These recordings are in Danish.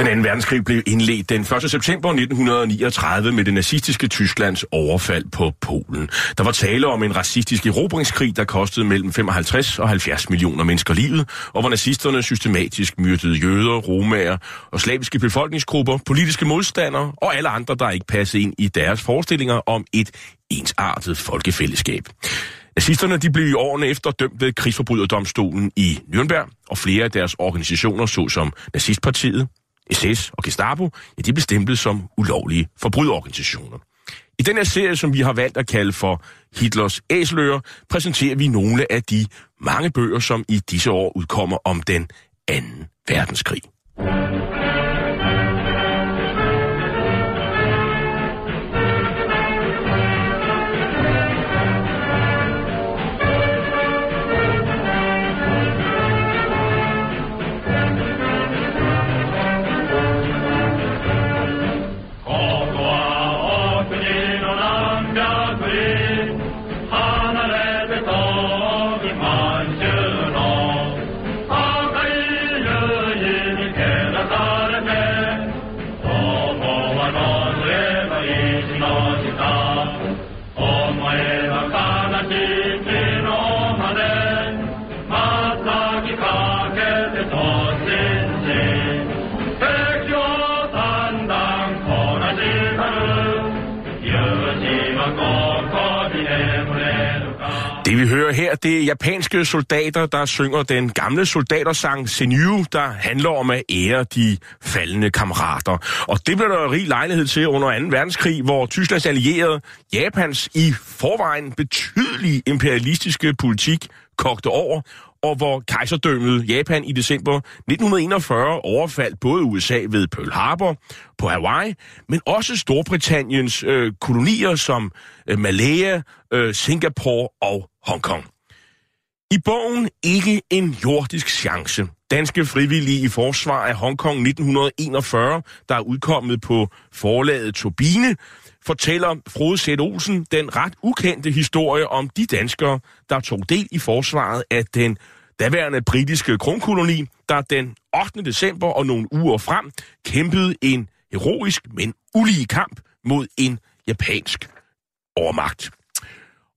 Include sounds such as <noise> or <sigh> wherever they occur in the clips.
Den anden verdenskrig blev indledt den 1. september 1939 med det nazistiske Tysklands overfald på Polen. Der var tale om en racistisk erobringskrig, der kostede mellem 55 og 70 millioner mennesker livet, og hvor nazisterne systematisk myrdede jøder, romager og slaviske befolkningsgrupper, politiske modstandere og alle andre, der ikke passede ind i deres forestillinger om et ensartet folkefællesskab. Nazisterne de blev i årene efter dømt ved krigsforbryderdomstolen i Nürnberg, og flere af deres organisationer, såsom Nazistpartiet, SS og Gestapo, ja, de blev stemplet som ulovlige forbryderorganisationer. I den her serie, som vi har valgt at kalde for Hitlers Æseløer, præsenterer vi nogle af de mange bøger, som i disse år udkommer om den anden verdenskrig. Vi hører her, det er japanske soldater, der synger den gamle soldatersang Senyu, der handler om at ære de faldende kammerater. Og det blev der rig lejlighed til under 2. verdenskrig, hvor Tysklands allierede Japans i forvejen betydelige imperialistiske politik kogte over, og hvor kejserdømmet Japan i december 1941 overfaldt både USA ved Pearl Harbor på Hawaii, men også Storbritanniens øh, kolonier som øh, Malaya, øh, Singapore og Hongkong. I bogen Ikke en jordisk chance, danske frivillige i forsvar af Hongkong 1941, der er udkommet på forlaget Turbine, fortæller Frode Sæt Olsen den ret ukendte historie om de danskere, der tog del i forsvaret af den daværende britiske kronkoloni, der den 8. december og nogle uger frem kæmpede en heroisk, men ulige kamp mod en japansk overmagt.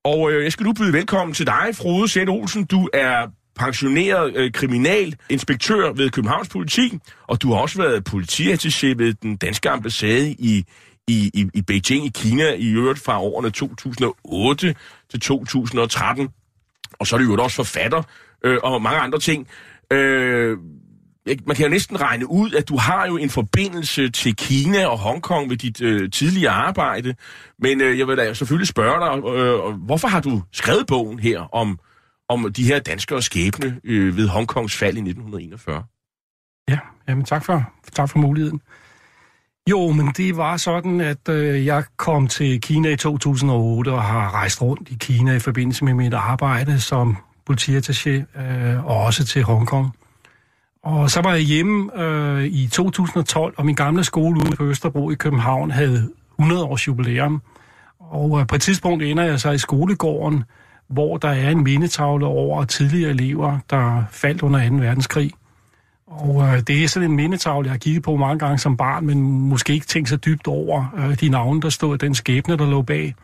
Og øh, jeg skal nu byde velkommen til dig, Frode Sæt Olsen. Du er pensioneret øh, kriminalinspektør ved Københavns Politi, og du har også været politiattaché ved den danske ambassade i, i, i, i Beijing i Kina, i øvrigt fra årene 2008 til 2013. Og så er du jo også forfatter øh, og mange andre ting. Øh, man kan jo næsten regne ud, at du har jo en forbindelse til Kina og Hongkong ved dit øh, tidligere arbejde. Men øh, jeg vil da selvfølgelig spørge dig, øh, hvorfor har du skrevet bogen her om, om de her danskere skæbne øh, ved Hongkongs fald i 1941? Ja, jamen tak for, tak for muligheden. Jo, men det var sådan, at øh, jeg kom til Kina i 2008 og har rejst rundt i Kina i forbindelse med mit arbejde som politiattaché øh, og også til Hongkong. Og så var jeg hjemme øh, i 2012, og min gamle skole ude på Østerbro i København havde 100 års jubilæum. Og øh, på et tidspunkt ender jeg så i skolegården, hvor der er en mindetavle over tidligere elever, der faldt under 2. verdenskrig. Og øh, det er sådan en mindetavle, jeg har kigget på mange gange som barn, men måske ikke tænkt så dybt over øh, de navne, der stod, den skæbne, der lå bag.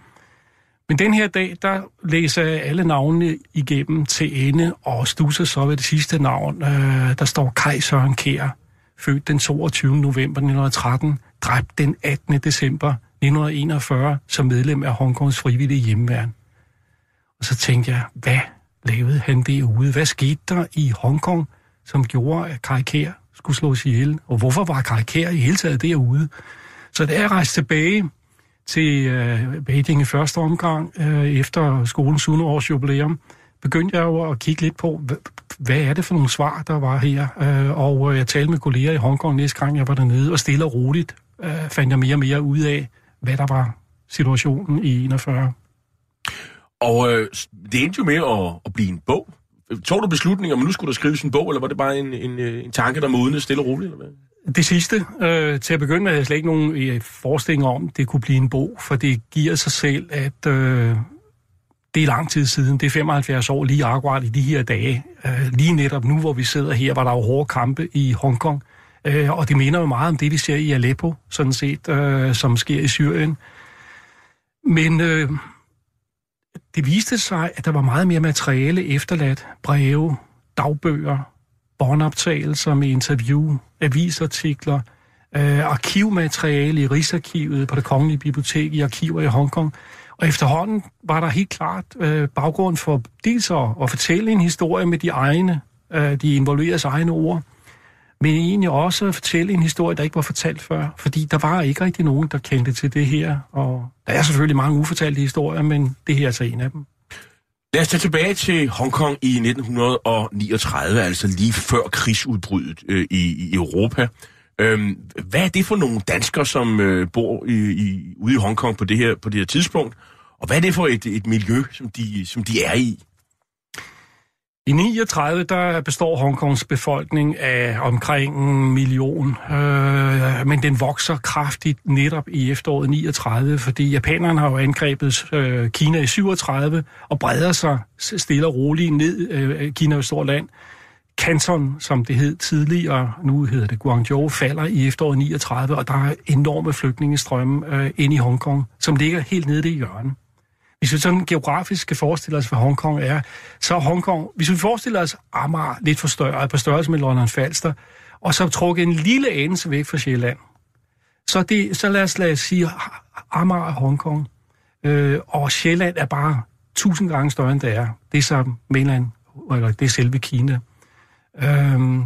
Men den her dag, der læser jeg alle navnene igennem til ende, og stusser så ved det sidste navn. Øh, der står Kaj Søren Kær, født den 22. november 1913, dræbt den 18. december 1941 som medlem af Hongkongs frivillige hjemmeværn. Og så tænkte jeg, hvad lavede han derude? Hvad skete der i Hongkong, som gjorde, at Kaj Kær skulle slås ihjel? Og hvorfor var Kaj Kær i hele taget derude? Så da jeg rejste tilbage til øh, Beijing i første omgang, øh, efter skolens 100 års jubilæum, begyndte jeg jo at kigge lidt på, hvad er det for nogle svar, der var her? Øh, og øh, jeg talte med kolleger i Hongkong næste gang, jeg var dernede, og stille og roligt øh, fandt jeg mere og mere ud af, hvad der var situationen i 41. Og øh, det endte jo med at, at blive en bog. Tog du beslutningen om, nu skulle der skrives en bog, eller var det bare en, en, øh, en tanke, der modnede stille og roligt? Eller hvad? Det sidste, øh, til at begynde med, havde jeg slet ikke nogen øh, forestilling om, det kunne blive en bog, for det giver sig selv, at øh, det er lang tid siden, det er 75 år lige akkurat i de her dage. Øh, lige netop nu, hvor vi sidder her, var der jo hårde kampe i Hongkong, øh, og det minder jo meget om det, vi ser i Aleppo, sådan set, øh, som sker i Syrien. Men øh, det viste sig, at der var meget mere materiale efterladt, breve, dagbøger, båndoptagelser med interview, avisartikler, øh, arkivmateriale i Rigsarkivet på det Kongelige Bibliotek i arkiver i Hongkong. Og efterhånden var der helt klart øh, baggrund for dels at, at fortælle en historie med de egne, øh, de involveres egne ord, men egentlig også at fortælle en historie, der ikke var fortalt før, fordi der var ikke rigtig nogen, der kendte til det her, og der er selvfølgelig mange ufortalte historier, men det her er altså en af dem. Lad os tage tilbage til Hongkong i 1939, altså lige før krigsudbruddet øh, i, i Europa. Øhm, hvad er det for nogle danskere, som øh, bor i, i, ude i Hongkong på det her, på det her tidspunkt? Og hvad er det for et, et miljø, som de, som de er i? I 39 der består Hongkongs befolkning af omkring en million, øh, men den vokser kraftigt netop i efteråret 39, fordi japanerne har jo angrebet øh, Kina i 37 og breder sig stille og roligt ned. Øh, Kina er et stort land. Canton, som det hed tidligere, nu hedder det Guangzhou, falder i efteråret 39, og der er enorme flygtningestrømme øh, ind i Hongkong, som ligger helt nede i hjørnet. Hvis vi sådan geografisk skal forestille os, hvad Hongkong er, så er Hongkong, hvis vi forestiller os Amager lidt for større, på størrelse med London Falster, og så trukket en lille anelse væk fra Sjælland, så, det, så lad, os, lad os sige Amager er Hongkong, øh, og Sjælland er bare tusind gange større, end det er. Det er så mainland, eller det er selve Kina. Øh,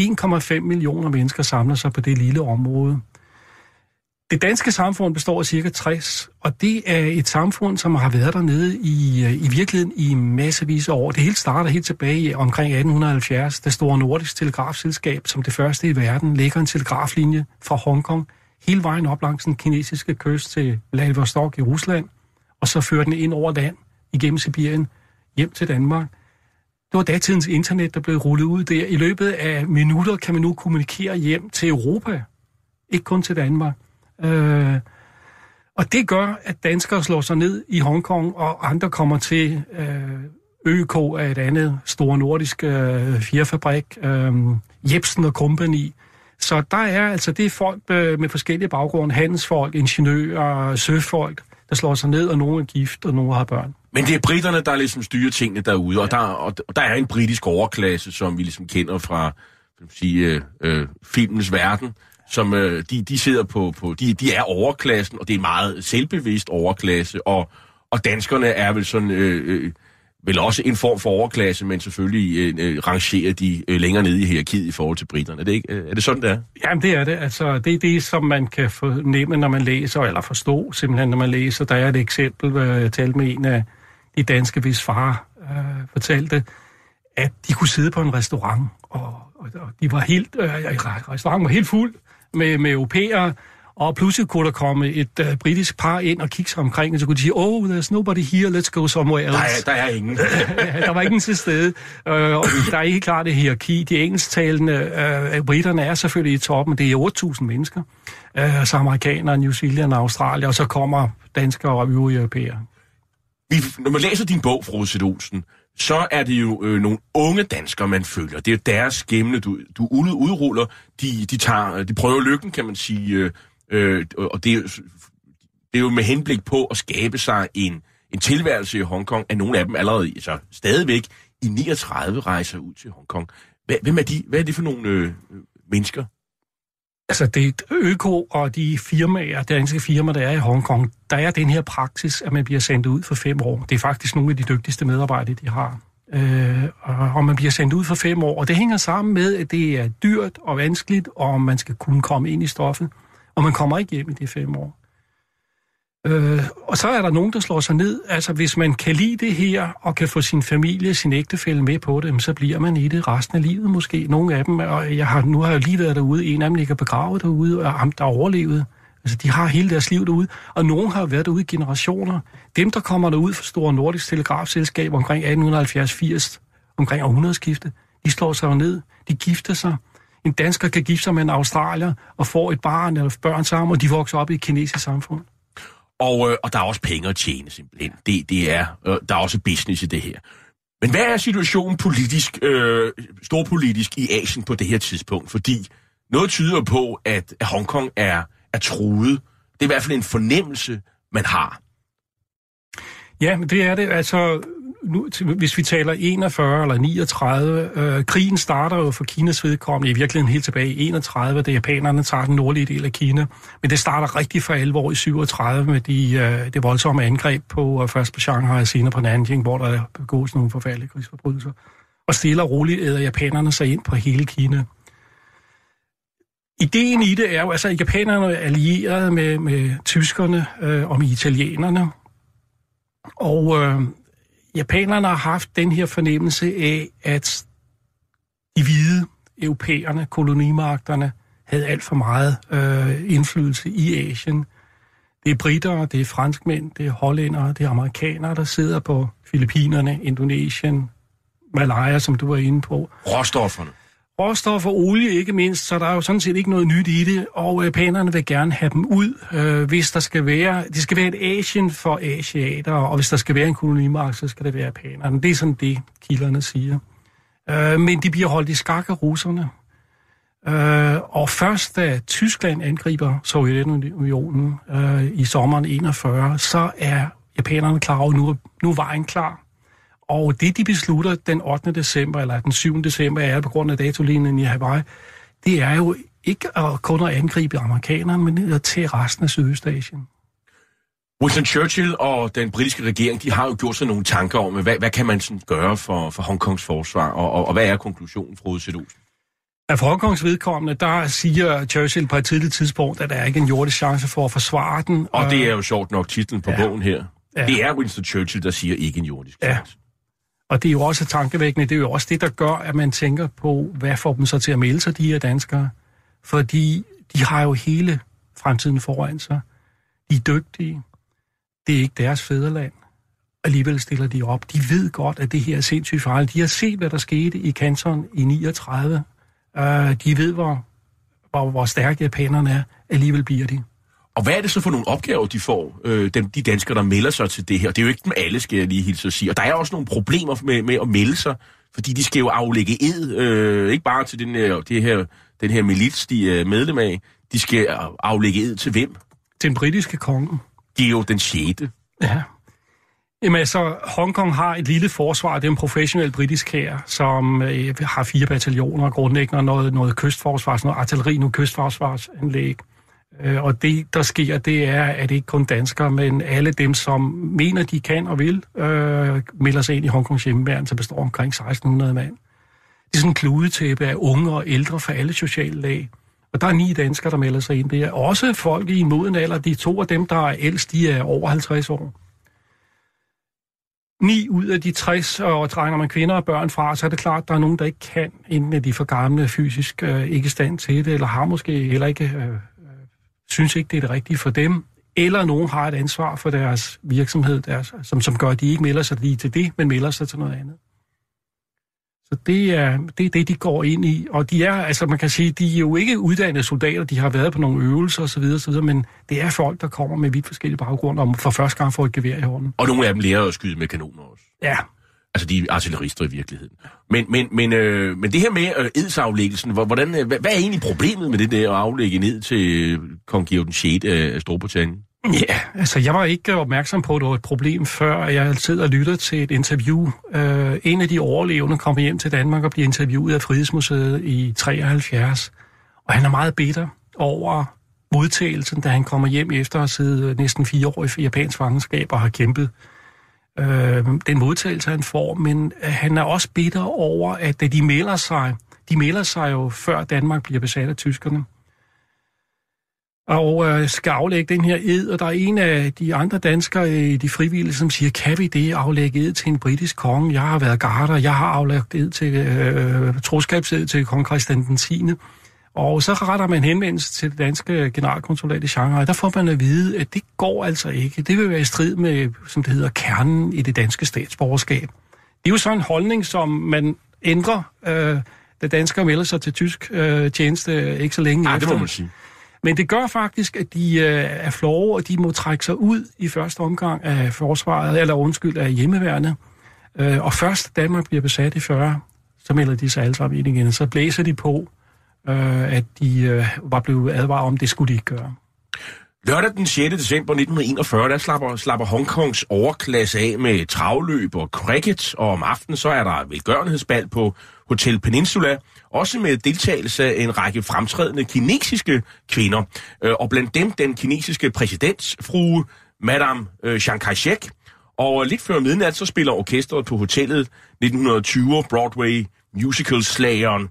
1,5 millioner mennesker samler sig på det lille område. Det danske samfund består af cirka 60, og det er et samfund, som har været dernede i, øh, i virkeligheden i massevis af år. Det hele starter helt tilbage i omkring 1870, da Store Nordisk Telegrafselskab, som det første i verden, lægger en telegraflinje fra Hongkong hele vejen op langs den kinesiske kyst til Vladivostok i Rusland, og så fører den ind over land igennem Sibirien hjem til Danmark. Det var datidens internet, der blev rullet ud der. I løbet af minutter kan man nu kommunikere hjem til Europa, ikke kun til Danmark. Øh, og det gør, at danskere slår sig ned i Hongkong, og andre kommer til øh, ØK af et andet store nordisk øh, fjerfabrik, øh, Jebsen og Company. Så der er altså det er folk øh, med forskellige baggrunde, handelsfolk, ingeniører, søfolk, der slår sig ned, og nogle er gift, og nogle har børn. Men det er britterne, der ligesom styrer tingene derude, ja. og, der, og, og der er en britisk overklasse, som vi ligesom kender fra sige, øh, øh, filmens verden, som øh, de, de sidder på, på de, de er overklassen, og det er meget selvbevidst overklasse, og, og danskerne er vel sådan, øh, øh, vel også en form for overklasse, men selvfølgelig øh, øh rangerer de øh, længere nede i hierarkiet i forhold til britterne. Er det, ikke, øh, er det sådan, det er? Jamen, det er det. Altså, det er det, som man kan fornemme, når man læser, eller forstå simpelthen, når man læser. Der er et eksempel, hvor jeg talte med en af de danske, hvis far øh, fortalte, at de kunne sidde på en restaurant, og, og, og de var helt, øh, restauranten var helt fuld, med, med europæere, og pludselig kunne der komme et uh, britisk par ind og kigge sig omkring, og så kunne de sige, oh, there's nobody here, let's go somewhere else. Der er, der er ingen. <laughs> der var ingen til stede. Uh, og der er ikke klart det hierarki. De engelsktalende uh, britterne er selvfølgelig i toppen, det er 8.000 mennesker. Uh, så amerikanere, New Zealand og Australien, og så kommer danskere og øvrige europæere. Vi, når man læser din bog, Frode Olsen, så er det jo øh, nogle unge danskere, man følger. Det er deres skæmne, du, du udruller. De, de, tager, de prøver lykken, kan man sige. Øh, øh og det, det er jo med henblik på at skabe sig en, en tilværelse i Hongkong, at nogle af dem allerede, altså stadigvæk i 39 rejser ud til Hongkong. Hvem er de? Hvad er det for nogle øh, mennesker? Altså, det er Øko og de firmaer, danske firmaer, der er i Hongkong, der er den her praksis, at man bliver sendt ud for fem år. Det er faktisk nogle af de dygtigste medarbejdere, de har. Øh, og man bliver sendt ud for fem år, og det hænger sammen med, at det er dyrt og vanskeligt, og man skal kunne komme ind i stoffet, og man kommer ikke hjem i de fem år. Øh, og så er der nogen, der slår sig ned. Altså, hvis man kan lide det her, og kan få sin familie, sin ægtefælle med på det, så bliver man i det resten af livet måske. Nogle af dem, og jeg har, nu har jeg lige været derude, en af dem ligger begravet derude, og ham, der er overlevet. Altså, de har hele deres liv derude, og nogen har været derude i generationer. Dem, der kommer derud fra Store Nordisk Telegrafselskab omkring 1870-80, omkring århundredeskiftet, de slår sig ned, de gifter sig. En dansker kan gifte sig med en australier og får et barn eller børn sammen, og de vokser op i et kinesisk samfund. Og, øh, og der er også penge at tjene simpelthen. Det, det er, øh, der er også business i det her. Men hvad er situationen politisk, øh, storpolitisk i Asien på det her tidspunkt? Fordi noget tyder på, at Hongkong er, er truet. Det er i hvert fald en fornemmelse, man har. Ja, men det er det. Altså, nu, hvis vi taler 41 eller 39, øh, krigen starter jo for Kinas vedkommende i virkeligheden helt tilbage i 31, da japanerne tager den nordlige del af Kina. Men det starter rigtig for alvor i 37 med de, øh, det voldsomme angreb på øh, først på Shanghai og senere på Nanjing, hvor der begås nogle forfærdelige krigsforbrydelser. Og stille og roligt æder japanerne sig ind på hele Kina. Ideen i det er jo, altså japanerne er allieret med, med tyskerne øh, og med italienerne, og øh, japanerne har haft den her fornemmelse af, at de hvide europæerne, kolonimagterne, havde alt for meget øh, indflydelse i Asien. Det er britter, det er franskmænd, det er hollændere, det er amerikanere, der sidder på Filippinerne, Indonesien, Malaya, som du var inde på. Råstofferne råstoffer, olie ikke mindst, så der er jo sådan set ikke noget nyt i det, og øh, japanerne vil gerne have dem ud, øh, hvis der skal være, det skal være et Asien for asiater, og hvis der skal være en kolonimark, så skal det være japanerne. Det er sådan det, kilderne siger. Øh, men de bliver holdt i skak af russerne. Øh, og først da Tyskland angriber Sovjetunionen øh, i sommeren 41, så er japanerne klar over, at nu, nu er vejen klar. Og det, de beslutter den 8. december, eller den 7. december, er på grund af datolinjen i Hawaii, det er jo ikke at kun at angribe amerikanerne, men at tage resten af Sydøstasien. Winston Churchill og den britiske regering, de har jo gjort sig nogle tanker om, hvad, hvad kan man sådan gøre for, for Hongkongs forsvar, og, og, og hvad er konklusionen, fra Olsen? Af for Hongkongs vedkommende, der siger Churchill på et tidligt tidspunkt, at der er ikke en jordisk chance for at forsvare den. Og det er jo sjovt nok titlen på ja. bogen her. Ja. Det er Winston Churchill, der siger ikke en jordisk chance. Ja. Og det er jo også tankevækkende, det er jo også det, der gør, at man tænker på, hvad får dem så til at melde sig, de her danskere? Fordi de har jo hele fremtiden foran sig. De er dygtige. Det er ikke deres fædreland. Alligevel stiller de op. De ved godt, at det her er sindssygt farligt. De har set, hvad der skete i Kanton i 39. Uh, øh, de ved, hvor, hvor, hvor stærke japanerne er. Alligevel bliver de. Og hvad er det så for nogle opgaver, de får, øh, dem, de danskere, der melder sig til det her? Det er jo ikke dem alle, skal jeg lige hilse at sige. Og der er også nogle problemer med, med at melde sig, fordi de skal jo aflægge ed, øh, ikke bare til den her, det her, den her milits, de er medlem af. De skal aflægge ed til hvem? Til den britiske konge. Det er jo den 6. Ja. Jamen altså, Hongkong har et lille forsvar, det er en professionel britisk her, som øh, har fire bataljoner, grundlæggende noget, noget kystforsvars, noget artilleri, noget kystforsvarsanlæg. Øh, Øh, og det, der sker, det er, at ikke kun danskere, men alle dem, som mener, de kan og vil, øh, melder sig ind i Hongkongs hjemmeværn, som består omkring 1600 mand. Det er sådan en kludetæppe af unge og ældre fra alle sociale lag. Og der er ni danskere, der melder sig ind. Det er også folk i en moden alder. De to af dem, der er ældst, de er over 50 år. Ni ud af de 60, og trænger man kvinder og børn fra, så er det klart, at der er nogen, der ikke kan, enten er de for gamle fysisk øh, ikke stand til det, eller har måske heller ikke øh, synes ikke, det er det rigtige for dem, eller nogen har et ansvar for deres virksomhed, deres, som, som gør, at de ikke melder sig lige til det, men melder sig til noget andet. Så det er, det er det, de går ind i. Og de er, altså man kan sige, de er jo ikke uddannede soldater, de har været på nogle øvelser osv., osv. men det er folk, der kommer med vidt forskellige baggrunde og for første gang får et gevær i hånden. Og nogle af dem lærer at skyde med kanoner også. Ja, Altså, de er artillerister i virkeligheden. Men, men, men, øh, men det her med øh, edsaflæggelsen, hvordan, øh, hvad, hvad er egentlig problemet med det der at aflægge ned til øh, kong Georg den 6. af Storbritannien? Ja, altså jeg var ikke opmærksom på, at det var et problem, før jeg sidder og lytter til et interview. Uh, en af de overlevende kommer hjem til Danmark og bliver interviewet af Frihedsmuseet i 73. Og han er meget bitter over modtagelsen, da han kommer hjem efter at have siddet øh, næsten fire år i japansk fangenskab og har kæmpet øh, den modtagelse, han får. Men øh, han er også bitter over, at da de melder sig, de melder sig jo før Danmark bliver besat af tyskerne, og øh, skal aflægge den her ed, og der er en af de andre danskere i de frivillige, som siger, kan vi det aflægge ed til en britisk konge? Jeg har været garder, jeg har aflagt ed til øh, troskabsed til kong Christian den 10. Og så retter man henvendelse til det danske generalkonsulat i Shanghai. Der får man at vide, at det går altså ikke. Det vil være i strid med, som det hedder, kernen i det danske statsborgerskab. Det er jo sådan en holdning, som man ændrer, øh, da danskere melder sig til tysk øh, tjeneste ikke så længe Ej, efter. det må man sige. Men det gør faktisk, at de øh, er flove, og de må trække sig ud i første omgang af forsvaret, eller undskyld, af hjemmeværende. Øh, og først Danmark bliver besat i 40, så melder de sig alle sammen ind igen. Så blæser de på, øh, at de øh, var blevet advaret om, det skulle de ikke gøre. Lørdag den 6. december 1941, der slapper, slapper Hongkongs overklasse af med travløb og cricket, og om aftenen så er der velgørenhedsbal på Hotel Peninsula, også med deltagelse af en række fremtrædende kinesiske kvinder, øh, og blandt dem den kinesiske præsidentsfrue, Madame øh, Chiang Kai-shek, og lidt før midnat, så spiller orkestret på hotellet 1920 Broadway musical-slageren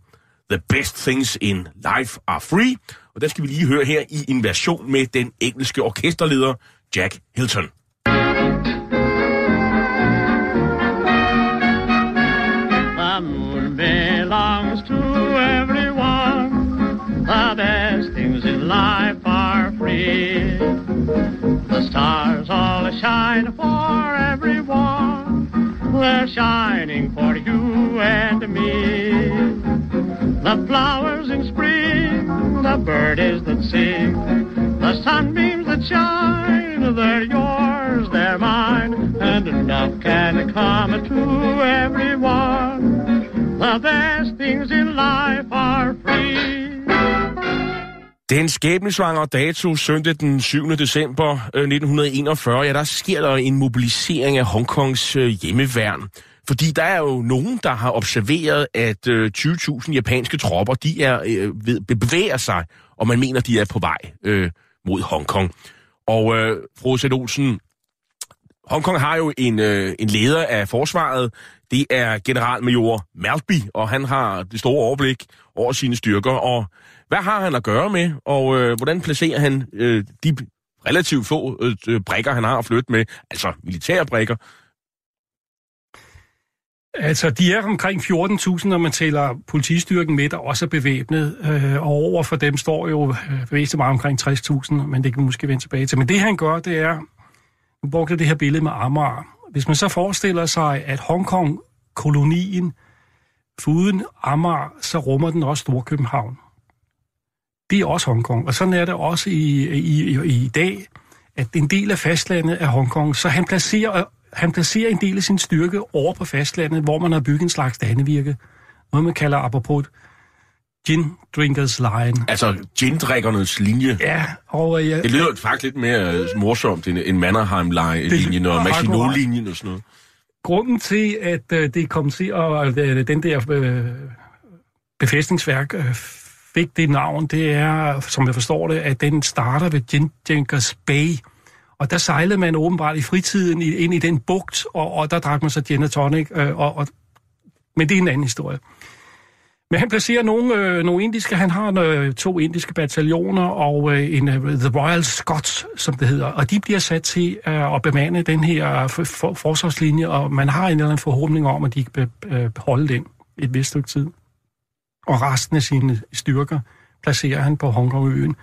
The Best Things in Life Are Free, og der skal vi lige høre her i en version med den engelske orkesterleder Jack Hilton. The moon belongs to everyone. The best things in life are free. The stars all shine for everyone. They're shining for you and me. The flowers in spring, the birds that sing, the sunbeams that shine, they're yours, they're mine, and enough can come to everyone. The best things in life are free. Den skæbnesvangre dato søndag den 7. december øh, 1941, ja, der sker der en mobilisering af Hongkongs øh, hjemmeværn. Fordi der er jo nogen, der har observeret, at øh, 20.000 japanske tropper, de er øh, ved, bevæger sig, og man mener, de er på vej øh, mod Hongkong. Og øh, fru Sæt Olsen, Hongkong har jo en, øh, en leder af forsvaret. Det er generalmajor Maltby, og han har det store overblik over sine styrker. Og hvad har han at gøre med, og øh, hvordan placerer han øh, de relativt få øh, brækker, han har at flytte med, altså militære brækker? Altså, de er omkring 14.000, når man tæller politistyrken med, der også er bevæbnet. Øh, og over for dem står jo øh, bevægelse meget omkring 60.000, men det kan vi måske vende tilbage til. Men det han gør, det er, nu brugte jeg det her billede med Amager. Hvis man så forestiller sig, at Hongkong-kolonien, foruden Amager, så rummer den også Storkøbenhavn. Det er også Hongkong. Og sådan er det også i, i, i, i dag, at en del af fastlandet er Hongkong. Så han placerer, han placerer en del af sin styrke over på fastlandet, hvor man har bygget en slags dannevirke. Noget man kalder apropos gin drinkers line. Altså gin-drikkernes linje. Ja, og øh, jeg, Det lyder faktisk lidt mere øh, morsomt end en Mannerheim-linjen og. Maginot-linjen og sådan noget. grunden til, at øh, det kom til, at øh, den der øh, befæstningsværk øh, fik det navn, det er, som jeg forstår det, at den starter ved Gin Drinkers Bay. Og der sejlede man åbenbart i fritiden ind i den bugt, og, og der drak man så gin og tonic. Øh, og, og, men det er en anden historie. Men han placerer nogle, øh, nogle indiske, han har øh, to indiske bataljoner og øh, en øh, The Royal Scots, som det hedder, og de bliver sat til øh, at bemande den her øh, for, for, forsvarslinje, og man har en eller anden forhåbning om, at de kan be, øh, holde den et vist stykke tid. Og resten af sine styrker placerer han på Hongkongøen.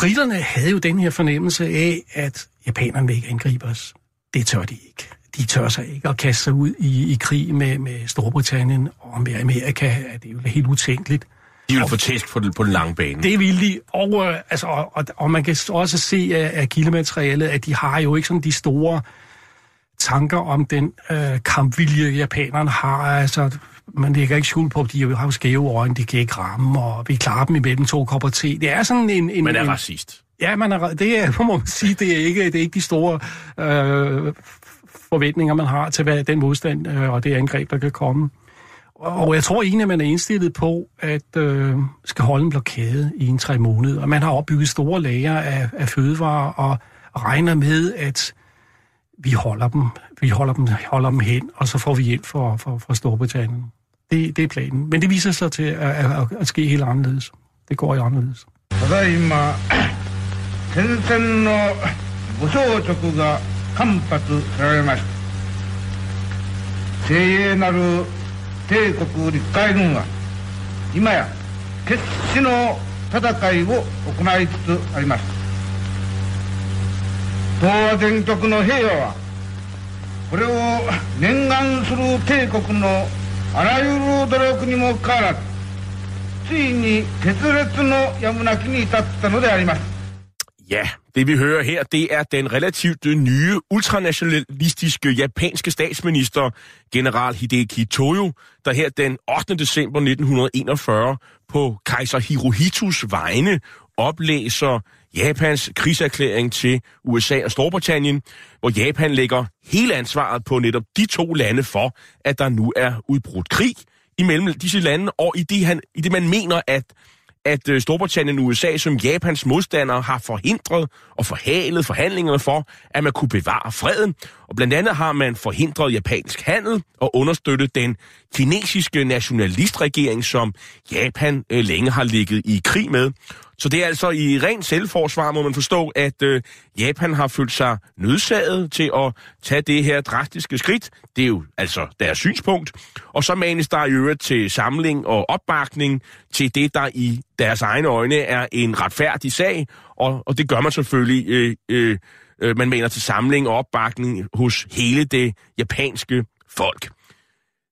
Britterne havde jo den her fornemmelse af, at japanerne vil ikke angribe os. Det tør de ikke. De tør sig ikke at kaste sig ud i, i krig med, med Storbritannien og med Amerika. Det er jo helt utænkeligt. De vil få tæsk på den, på den lange bane. Det vil de, og, øh, altså, og, og, og man kan også se af, af kildematerialet, at de har jo ikke sådan de store tanker om den øh, kampvilje, japanerne har. Altså, man lægger ikke skjul på, at de har jo skæve øjne, de kan ikke ramme, og vi klarer dem imellem to kopper te. Det er sådan en... en Man er en, racist. Ja, man er, det er, <laughs> må man sige, det er ikke, det er ikke de store øh, forventninger, man har til hvad, den modstand øh, og det angreb, der kan komme. Og jeg tror egentlig, at man er indstillet på, at øh, skal holde en blokade i en tre måneder. Og man har opbygget store lager af, af fødevarer og regner med, at vi holder dem, vi holder dem, holder dem hen, og så får vi hjælp fra, fra, fra Storbritannien. Det, det er planen. Men det viser sig til at, at, at at ske helt anderledes. Det går i anderledes. ただいま戦線の武装直が間髪せられました精鋭なる帝国陸海軍は今や決死の戦いを行いつつあります東亜全局の平和はこれを念願する帝国のあらゆる努力にもかかわらずついに決裂のやむなきに至ったのであります。Ja, det vi hører her, det er den relativt nye ultranationalistiske japanske statsminister, general Hideki Toyo, der her den 8. december 1941 på kejser Hirohitos vegne oplæser Japans krigserklæring til USA og Storbritannien, hvor Japan lægger hele ansvaret på netop de to lande for, at der nu er udbrudt krig imellem disse lande, og i det, han, i det man mener, at at øh, Storbritannien og USA som Japans modstandere har forhindret og forhalet forhandlingerne for, at man kunne bevare freden. Og blandt andet har man forhindret japansk handel og understøttet den kinesiske nationalistregering, som Japan øh, længe har ligget i krig med. Så det er altså i ren selvforsvar, må man forstå, at øh, Japan har følt sig nødsaget til at tage det her drastiske skridt. Det er jo altså deres synspunkt. Og så manes der i øvrigt til samling og opbakning til det, der i deres egne øjne er en retfærdig sag. Og, og det gør man selvfølgelig, øh, øh, øh, man mener til samling og opbakning hos hele det japanske folk.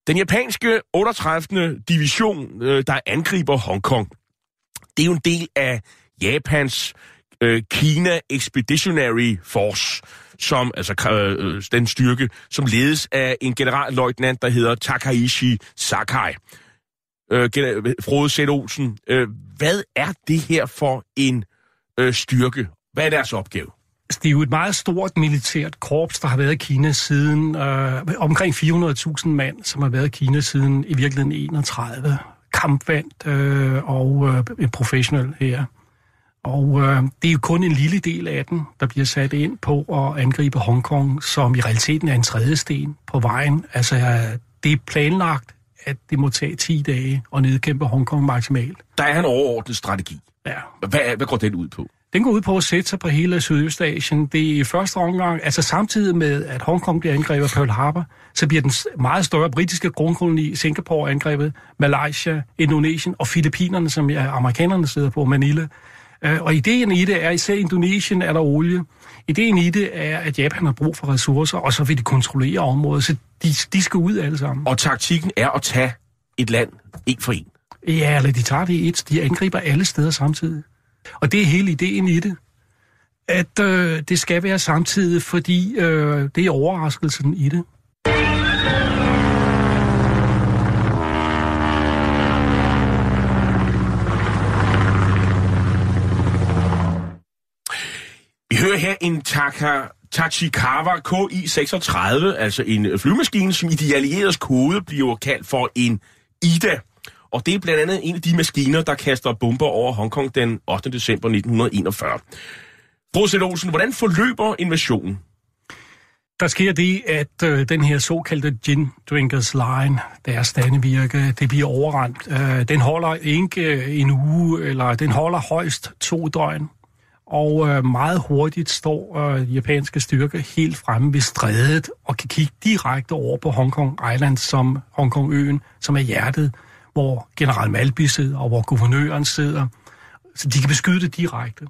Den japanske 38. division, øh, der angriber Hongkong, det er jo en del af Japans øh, Kina Expeditionary Force, som altså øh, den styrke, som ledes af en generalløjtnant, der hedder Takaishi Sakai. Øh, øh Frode Z. Olsen, øh, hvad er det her for en øh, styrke? Hvad er deres opgave? Det er jo et meget stort militært korps, der har været i Kina siden, øh, omkring 400.000 mand, som har været i Kina siden i virkeligheden 31 kampvandt øh, og øh, professionel her. Og øh, det er jo kun en lille del af den, der bliver sat ind på at angribe Hongkong, som i realiteten er en tredje sten på vejen. Altså, det er planlagt, at det må tage 10 dage at nedkæmpe Hongkong maksimalt. Der er en overordnet strategi. Ja. Hvad, hvad går den ud på? Den går ud på at sætte sig på hele Sydøstasien. Det er i første omgang, altså samtidig med, at Hongkong bliver angrebet af Pearl Harbor, så bliver den meget større britiske grundkoloni Singapore angrebet, Malaysia, Indonesien og Filippinerne, som er amerikanerne sidder på, Manila. Øh, og ideen i det er, især i Indonesien er der olie. Ideen i det er, at Japan har brug for ressourcer, og så vil de kontrollere området, så de, de skal ud alle sammen. Og taktikken er at tage et land en for en. Ja, eller de tager det et. De angriber alle steder samtidig. Og det er hele ideen i det. At øh, det skal være samtidig, fordi øh, det er overraskelsen i det. Vi hører her en Taka, Tachikawa KI-36, altså en flyvemaskine, som i de allieredes kode bliver kaldt for en IDA. Og det er blandt andet en af de maskiner, der kaster bomber over Hongkong den 8. december 1941. Fru Olsen, hvordan forløber invasionen? Der sker det, at øh, den her såkaldte gin drinkers line, der standevirke, virke, det bliver overrendt. Øh, den holder ikke øh, en uge, eller den holder højst to døgn. Og øh, meget hurtigt står øh, japanske styrker helt fremme ved strædet og kan kigge direkte over på Hong Kong Island, som Hong Kong øen, som er hjertet hvor general Malby sidder, og hvor guvernøren sidder. Så de kan beskyde det direkte.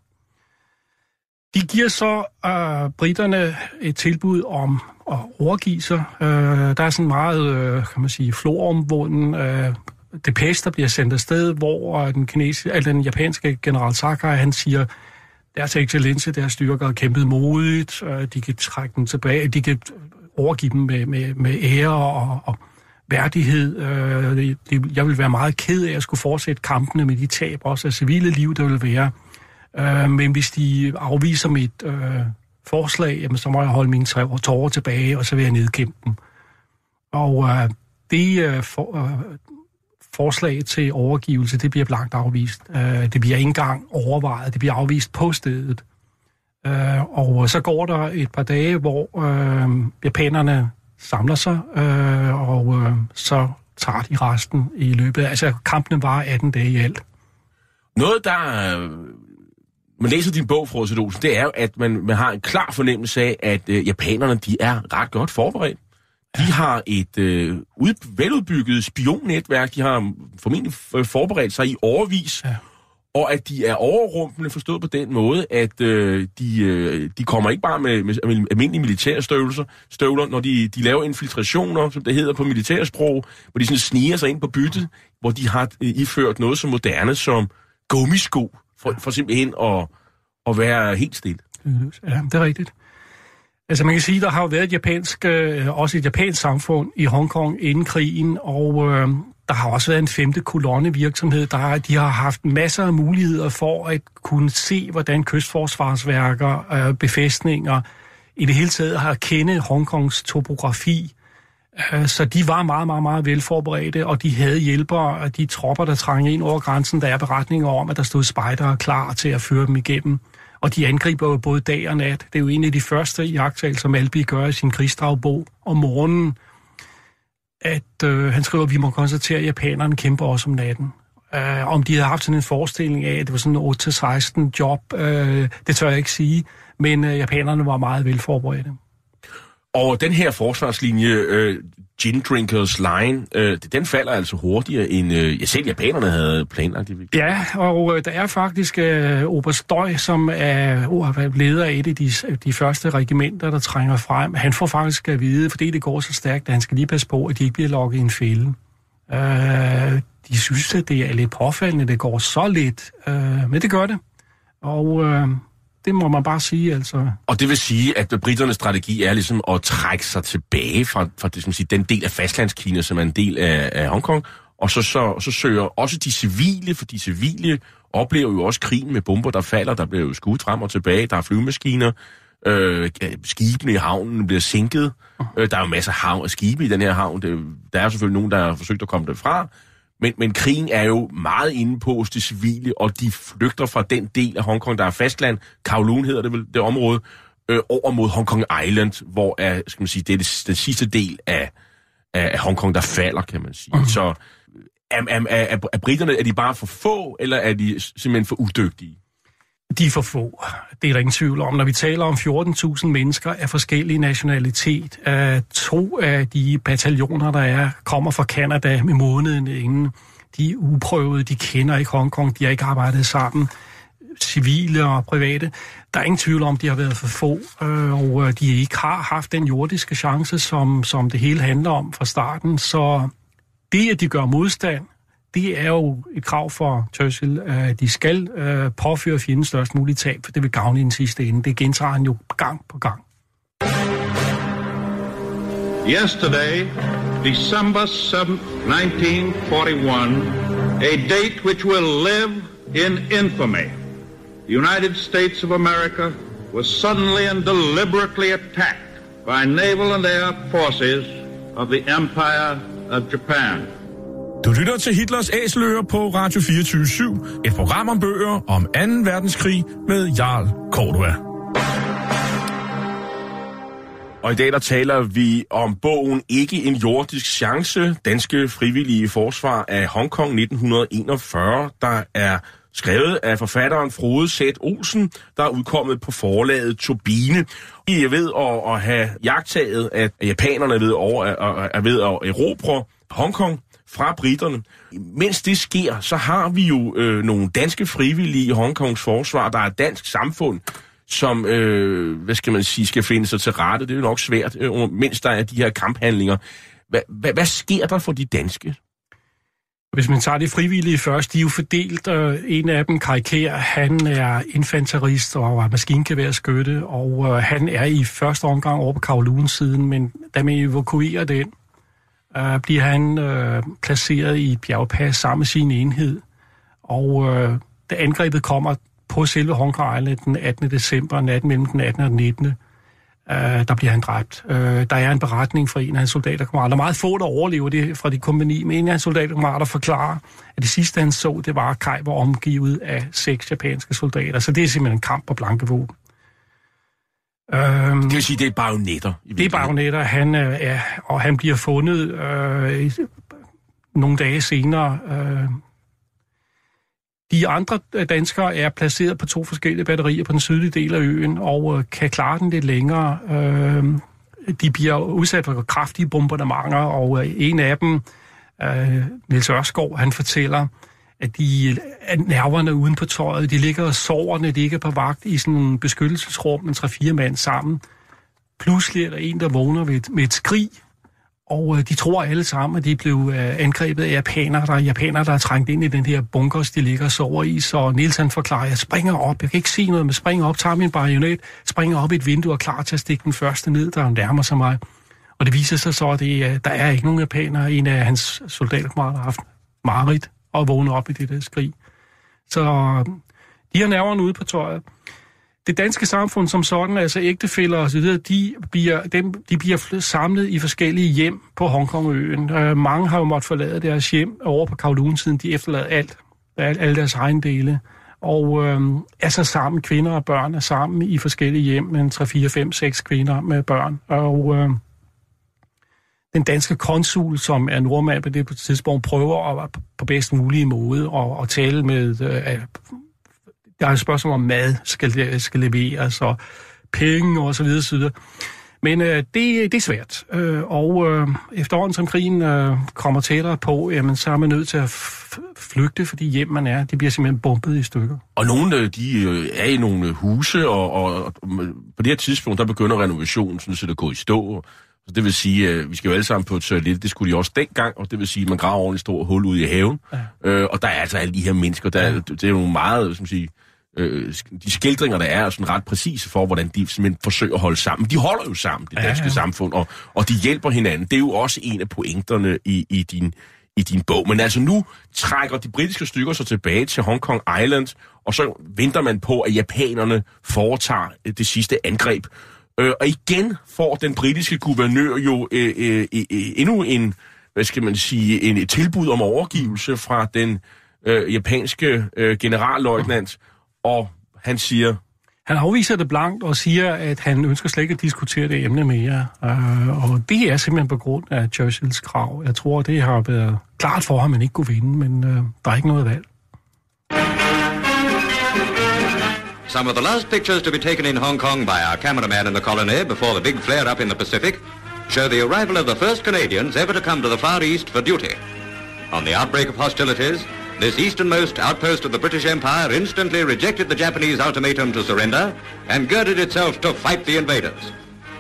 De giver så øh, britterne et tilbud om at overgive sig. Øh, der er sådan meget, øh, kan man sige, floromvunden øh, depeche, der bliver sendt afsted, hvor øh, den, kinesiske, eller den japanske general Sakai, han siger, deres excellence, deres styrker har kæmpet modigt, øh, de kan trække dem tilbage, de kan overgive dem med, med, med ære og, og værdighed. Øh, det, jeg vil være meget ked af at skulle fortsætte kampene med de tab også af civile liv, der vil være. Øh, men hvis de afviser mit øh, forslag, jamen, så må jeg holde mine tårer tilbage, og så vil jeg nedkæmpe dem. Og øh, det øh, for, øh, forslag til overgivelse, det bliver blankt afvist. Øh, det bliver ikke engang overvejet, det bliver afvist på stedet. Øh, og så går der et par dage, hvor øh, japanerne samler sig, øh, og øh, så tager de resten i løbet. Altså, kampene var 18 dage i alt. Noget, der... Øh, man læser din bog, Frode Olsen, det er jo, at man, man har en klar fornemmelse af, at øh, japanerne, de er ret godt forberedt. De har et øh, ud, veludbygget spionnetværk, de har formentlig forberedt sig i overvis, ja og at de er overrumplende forstået på den måde, at øh, de, øh, de kommer ikke bare med, med almindelige militære støvler, støvler, når de, de laver infiltrationer, som det hedder på militærsprog, hvor de sådan sniger sig ind på byttet, hvor de har øh, iført noget så moderne som gummisko, for, for simpelthen at, at være helt stille. Ja, det er rigtigt. Altså man kan sige, der har jo været et japansk, øh, også et japansk samfund i Hongkong inden krigen, og øh, der har også været en femte kolonne virksomhed. Der har, de har haft masser af muligheder for at kunne se, hvordan kystforsvarsværker, øh, befæstninger, i det hele taget har kende Hongkongs topografi. Øh, så de var meget, meget, meget velforberedte, og de havde hjælpere af de tropper, der trængte ind over grænsen. Der er beretninger om, at der stod spejdere klar til at føre dem igennem. Og de angriber jo både dag og nat. Det er jo en af de første jagttagelser, som Albi gør i sin krigsdragbog om morgenen, at øh, han skriver, at vi må konstatere, at japanerne kæmper også om natten. Uh, om de havde haft sådan en forestilling af, at det var sådan en 8-16 job, uh, det tør jeg ikke sige, men uh, japanerne var meget velforberedte. Og den her forsvarslinje, øh, Gin Drinkers Line, øh, den falder altså hurtigere, end øh, selv japanerne havde planlagt. Ja, og øh, der er faktisk øh, Oberst Døj, som er uh, leder af et af de, de første regimenter, der trænger frem. Han får faktisk at vide, fordi det går så stærkt, at han skal lige passe på, at de ikke bliver lukket i en fælde. Øh, de synes, at det er lidt påfaldende, det går så lidt, øh, men det gør det. Og øh, det må man bare sige, altså. Og det vil sige, at britternes strategi er ligesom at trække sig tilbage fra, fra det, som siger, den del af fastlandskina, som er en del af, af Hongkong, og så, så, så søger også de civile, for de civile oplever jo også krigen med bomber, der falder, der bliver jo skudt frem og tilbage, der er flyvemaskiner, øh, skibene i havnen bliver sænket, øh, der er jo masser af havn, skibe i den her havn, det, der er selvfølgelig nogen, der har forsøgt at komme derfra, men, men krigen er jo meget inde på hos de civile, og de flygter fra den del af Hongkong, der er fastland, Kowloon hedder det vel, det område, øh, over mod Hongkong Island, hvor er, skal man sige, det er det, den sidste del af, af, Hongkong, der falder, kan man sige. Mm. Så er, er, er, er britterne, er de bare for få, eller er de simpelthen for udygtige? De er for få. Det er der ingen tvivl om. Når vi taler om 14.000 mennesker af forskellige nationalitet, at to af de bataljoner, der er, kommer fra Kanada med måneden inden. De er uprøvede, de kender ikke Hongkong, de har ikke arbejdet sammen civile og private. Der er ingen tvivl om, de har været for få, øh, og øh, de ikke har haft den jordiske chance, som, som det hele handler om fra starten. Så det, at de gør modstand, det er jo et krav for Churchill, at de skal uh, påføre fjenden størst muligt tab, for det vil gavne den sidste ende. Det gentager han jo gang på gang. Yesterday, December 7, 1941, a date which will live in infamy. The United States of America was suddenly and deliberately attacked by naval and air forces of the Empire of Japan. Du lytter til Hitlers Æseløer på Radio 24 et program om bøger om 2. verdenskrig med Jarl Cordua. Og i dag der taler vi om bogen Ikke en jordisk chance, Danske Frivillige Forsvar af Hongkong 1941, der er skrevet af forfatteren Frode Z. Olsen, der er udkommet på forlaget Turbine. I er ved at, at have jagttaget, at japanerne er ved, over, er ved at erobre Hongkong, fra britterne. Mens det sker, så har vi jo øh, nogle danske frivillige i Hongkongs forsvar, der er et dansk samfund, som, øh, hvad skal man sige, skal finde sig til rette. Det er jo nok svært, øh, mens der er de her kamphandlinger. Hva, hva, hvad sker der for de danske? Hvis man tager de frivillige først, de er jo fordelt. Øh, en af dem, Karikær, han er infanterist og er maskingeværskytte, og øh, han er i første omgang over på Kowloon-siden, men da man evakuerer den, øh, bliver han øh, placeret i et bjergpas sammen med sin enhed. Og øh, da angrebet kommer på selve Hong Kong Island den 18. december, natten mellem den 18. og den 19. Øh, der bliver han dræbt. Øh, der er en beretning fra en af hans soldaterkammerater. Der er meget få, der overlever det fra de kompani, men en af hans soldaterkammerater forklarer, at det sidste, han så, det var, at Kai var omgivet af seks japanske soldater. Så det er simpelthen en kamp på blanke våben. Øhm, det vil sige, det er bajonetter? I det er bajonetter, han, øh, ja, og han bliver fundet øh, nogle dage senere. Øh, de andre danskere er placeret på to forskellige batterier på den sydlige del af øen, og øh, kan klare den lidt længere. Øh, de bliver udsat for kraftige bombardementer, og øh, en af dem, øh, Niels Ørskov, han fortæller, at de at nerverne uden på tøjet, de ligger og sover, når de ikke er på vagt i sådan en beskyttelsesrum med tre-fire mand sammen. Pludselig er der en, der vågner med et, med et skrig, og øh, de tror alle sammen, at de blev øh, angrebet af japanere. Der er japanere, der er trængt ind i den her bunkers, de ligger og sover i. Så Niels han forklarer, jeg springer op, jeg kan ikke se noget, men springer op, tager min bajonet, springer op i et vindue og er klar til at stikke den første ned, der nærmer sig mig. Og det viser sig så, at det, der er ikke nogen japanere. En af hans soldatkammerater har haft Marit og vågne op i det der skrig. Så øh, de har nerverne ude på tøjet. Det danske samfund som sådan, altså ægtefælder og så de bliver, dem, de bliver samlet i forskellige hjem på Hongkongøen. Uh, mange har jo måttet forlade deres hjem over på Kowloon, siden de efterlader alt, alt alle deres ejendele. Og øh, er så sammen, kvinder og børn er sammen i forskellige hjem, med 3, 4, 5, 6 kvinder med børn. Og øh, den danske konsul, som er nordmand på det tidspunkt, prøver at, på bedst mulige måde at, at tale med... Øh, der er et spørgsmål om mad skal, skal leveres, og penge og så videre, så videre. Men øh, det, det er svært, øh, og øh, efterhånden som krigen øh, kommer tættere på, jamen, så er man nødt til at flygte, fordi hjem man er, det bliver simpelthen bumpet i stykker. Og nogle øh, de øh, er i nogle huse, og, og, og på det her tidspunkt, der begynder renovationen sådan, set det går i stå. Så det vil sige, at vi skal jo alle sammen på et toilet. Det skulle de også dengang, og det vil sige, at man graver ordentligt stort hul ud i haven. Ja. Øh, og der er altså alle de her mennesker, der, ja. det er jo meget, som sige, øh, de skildringer, der er, er sådan ret præcise for, hvordan de simpelthen forsøger at holde sammen. De holder jo sammen, det danske ja, ja. samfund, og, og de hjælper hinanden. Det er jo også en af pointerne i, i, din, i din bog. Men altså nu trækker de britiske stykker sig tilbage til Hong Kong Island, og så venter man på, at japanerne foretager det sidste angreb. Øh, og igen får den britiske guvernør jo øh, øh, øh, endnu en, hvad skal man sige, en, et tilbud om overgivelse fra den øh, japanske øh, generalløjtnant, og han siger... Han afviser det blankt og siger, at han ønsker slet ikke at diskutere det emne mere. Øh, og det er simpelthen på grund af Churchills krav. Jeg tror, det har været klart for ham, at man ikke kunne vinde, men øh, der er ikke noget valg. Some of the last pictures to be taken in Hong Kong by our cameraman in the colony before the big flare-up in the Pacific show the arrival of the first Canadians ever to come to the Far East for duty. On the outbreak of hostilities, this easternmost outpost of the British Empire instantly rejected the Japanese ultimatum to surrender and girded itself to fight the invaders.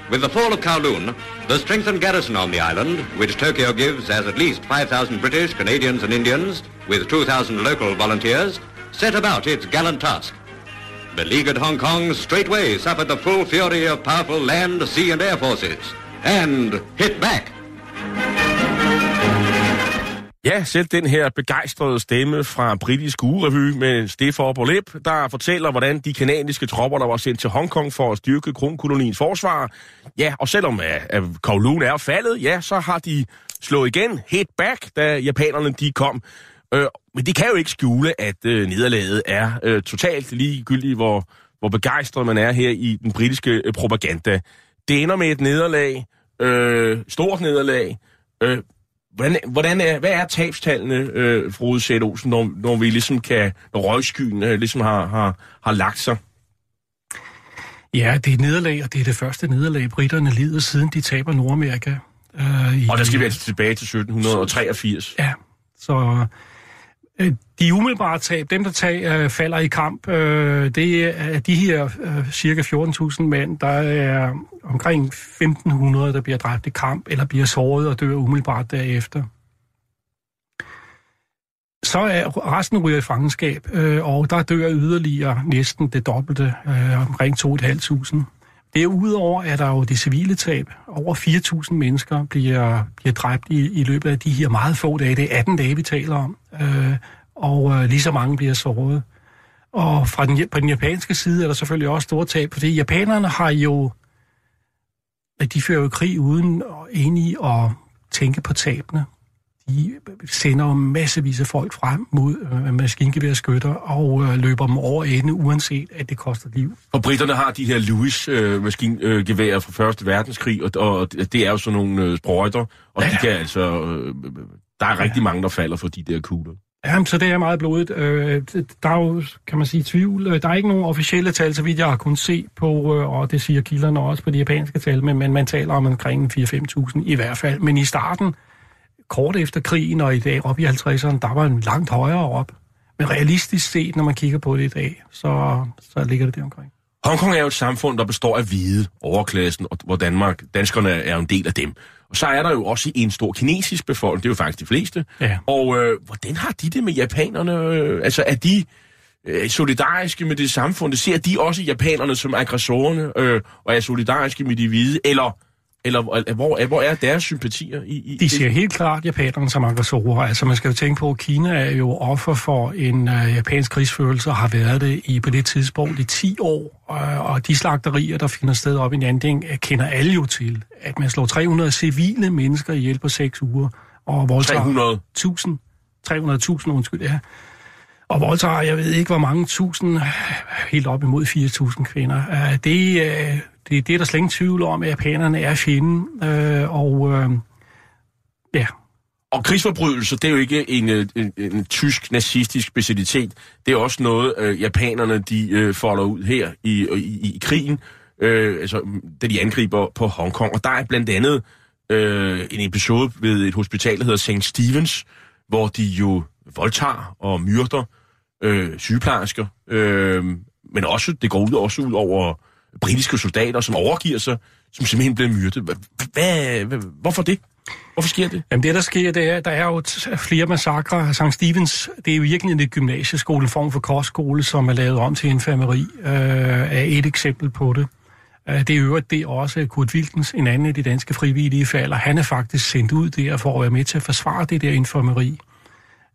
With the fall of Kowloon, the strengthened garrison on the island, which Tokyo gives as at least 5,000 British, Canadians and Indians, with 2,000 local volunteers, set about its gallant task. Beleaguered Hong Kong straightway suffered the full fury of powerful land, sea and air forces, and hit back. Ja, selv den her begejstrede stemme fra britisk ugerevy med Stefan Borlip, der fortæller, hvordan de kanadiske tropper, der var sendt til Hongkong for at styrke kronkoloniens forsvar, ja, og selvom at, at Kowloon er faldet, ja, så har de slået igen, hit back, da japanerne de kom. Øh, men det kan jo ikke skjule, at øh, nederlaget er øh, totalt ligegyldigt, hvor, hvor begejstret man er her i den britiske øh, propaganda. Det ender med et nederlag, øh, stort nederlag. Øh, hvordan, hvordan er, hvad er tabstallene, øh, Frode Sæt Olsen, når, når vi ligesom kan, når røgskyen øh, ligesom har, har, har lagt sig? Ja, det er et nederlag, og det er det første nederlag, britterne lider, siden de taber Nordamerika. Øh, i, og der skal vi altså tilbage til 1783. Ja, så Øh, de umiddelbare tab, dem der tag, øh, falder i kamp, øh, det er de her øh, cirka 14.000 mænd, der er omkring 1.500, der bliver dræbt i kamp, eller bliver såret og dør umiddelbart derefter. Så er resten ryger i fangenskab, øh, og der dør yderligere næsten det dobbelte, øh, omkring 2.500. Derudover er der jo det civile tab. Over 4.000 mennesker bliver, bliver dræbt i, i løbet af de her meget få dage. Det er 18 dage, vi taler om. Øh, og øh, lige så mange bliver såret. Og fra den, på den japanske side er der selvfølgelig også store tab, fordi japanerne har jo, at de fører jo krig uden egentlig at tænke på tabene. De sender massevis af folk frem mod øh, maskingeværskytter og øh, løber dem over ende, uanset at det koster liv. Og britterne har de her Lewis øh, maskingeværer fra Første Verdenskrig, og, og det er jo sådan nogle øh, sprøjter, og ja. de kan altså... Øh, der er rigtig ja. mange, der falder for de der kugler. Jamen, så det er meget blodigt. Øh, der er jo, kan man sige, tvivl. Der er ikke nogen officielle tal, så vidt jeg har kunnet se på, og det siger kilderne også på de japanske tal, men, men man taler om omkring 4-5.000 i hvert fald. Men i starten, kort efter krigen og i dag op i 50'erne, der var en langt højere op. Men realistisk set, når man kigger på det i dag, så, så ligger det der omkring. Hongkong er jo et samfund, der består af hvide overklassen, og hvor Danmark, danskerne er en del af dem. Og så er der jo også en stor kinesisk befolkning, det er jo faktisk de fleste. Ja. Og øh, hvordan har de det med japanerne? Øh, altså er de øh, solidariske med det samfund? Ser de også japanerne som aggressorerne, øh, og er solidariske med de hvide? Eller eller hvor, hvor er deres sympatier i, i De ser helt klart japanerne som aggressorer. Altså man skal jo tænke på, at Kina er jo offer for en uh, japansk krigsførelse og har været det i på det tidspunkt i 10 år. Uh, og de slagterier, der finder sted op i Nanding, uh, kender alle jo til, at man slår 300 civile mennesker ihjel på 6 uger. Og voldtager 300? 1000. 300.000, undskyld, ja. Og voldtager, jeg ved ikke hvor mange tusind, helt op imod 4.000 kvinder. Uh, det, det, det er der slet ingen tvivl om, at japanerne er fjenden, øh, og øh, ja. Og krigsforbrydelser, det er jo ikke en, en, en, en tysk nazistisk specialitet. Det er også noget, øh, japanerne de øh, folder ud her i, i, i krigen, øh, altså, da de angriber på Hongkong. Og der er blandt andet øh, en episode ved et hospital, der hedder St. Stevens, hvor de jo voldtager og myrder øh, sygeplejersker, øh, men også, det går ud, også ud over britiske soldater, som overgiver sig, som simpelthen bliver myrdet. Hvad, hvorfor det? Hvorfor sker det? Jamen det, der sker, det er, der er jo flere massakre. St. Stevens, det er jo virkelig en gymnasieskole, en form for kostskole, som er lavet om til infirmeri, øh, er et eksempel på det. Øh, det er øvrigt det er også Kurt Wilkens, en anden af de danske frivillige falder. Han er faktisk sendt ud der for at være med til at forsvare det der infirmeri.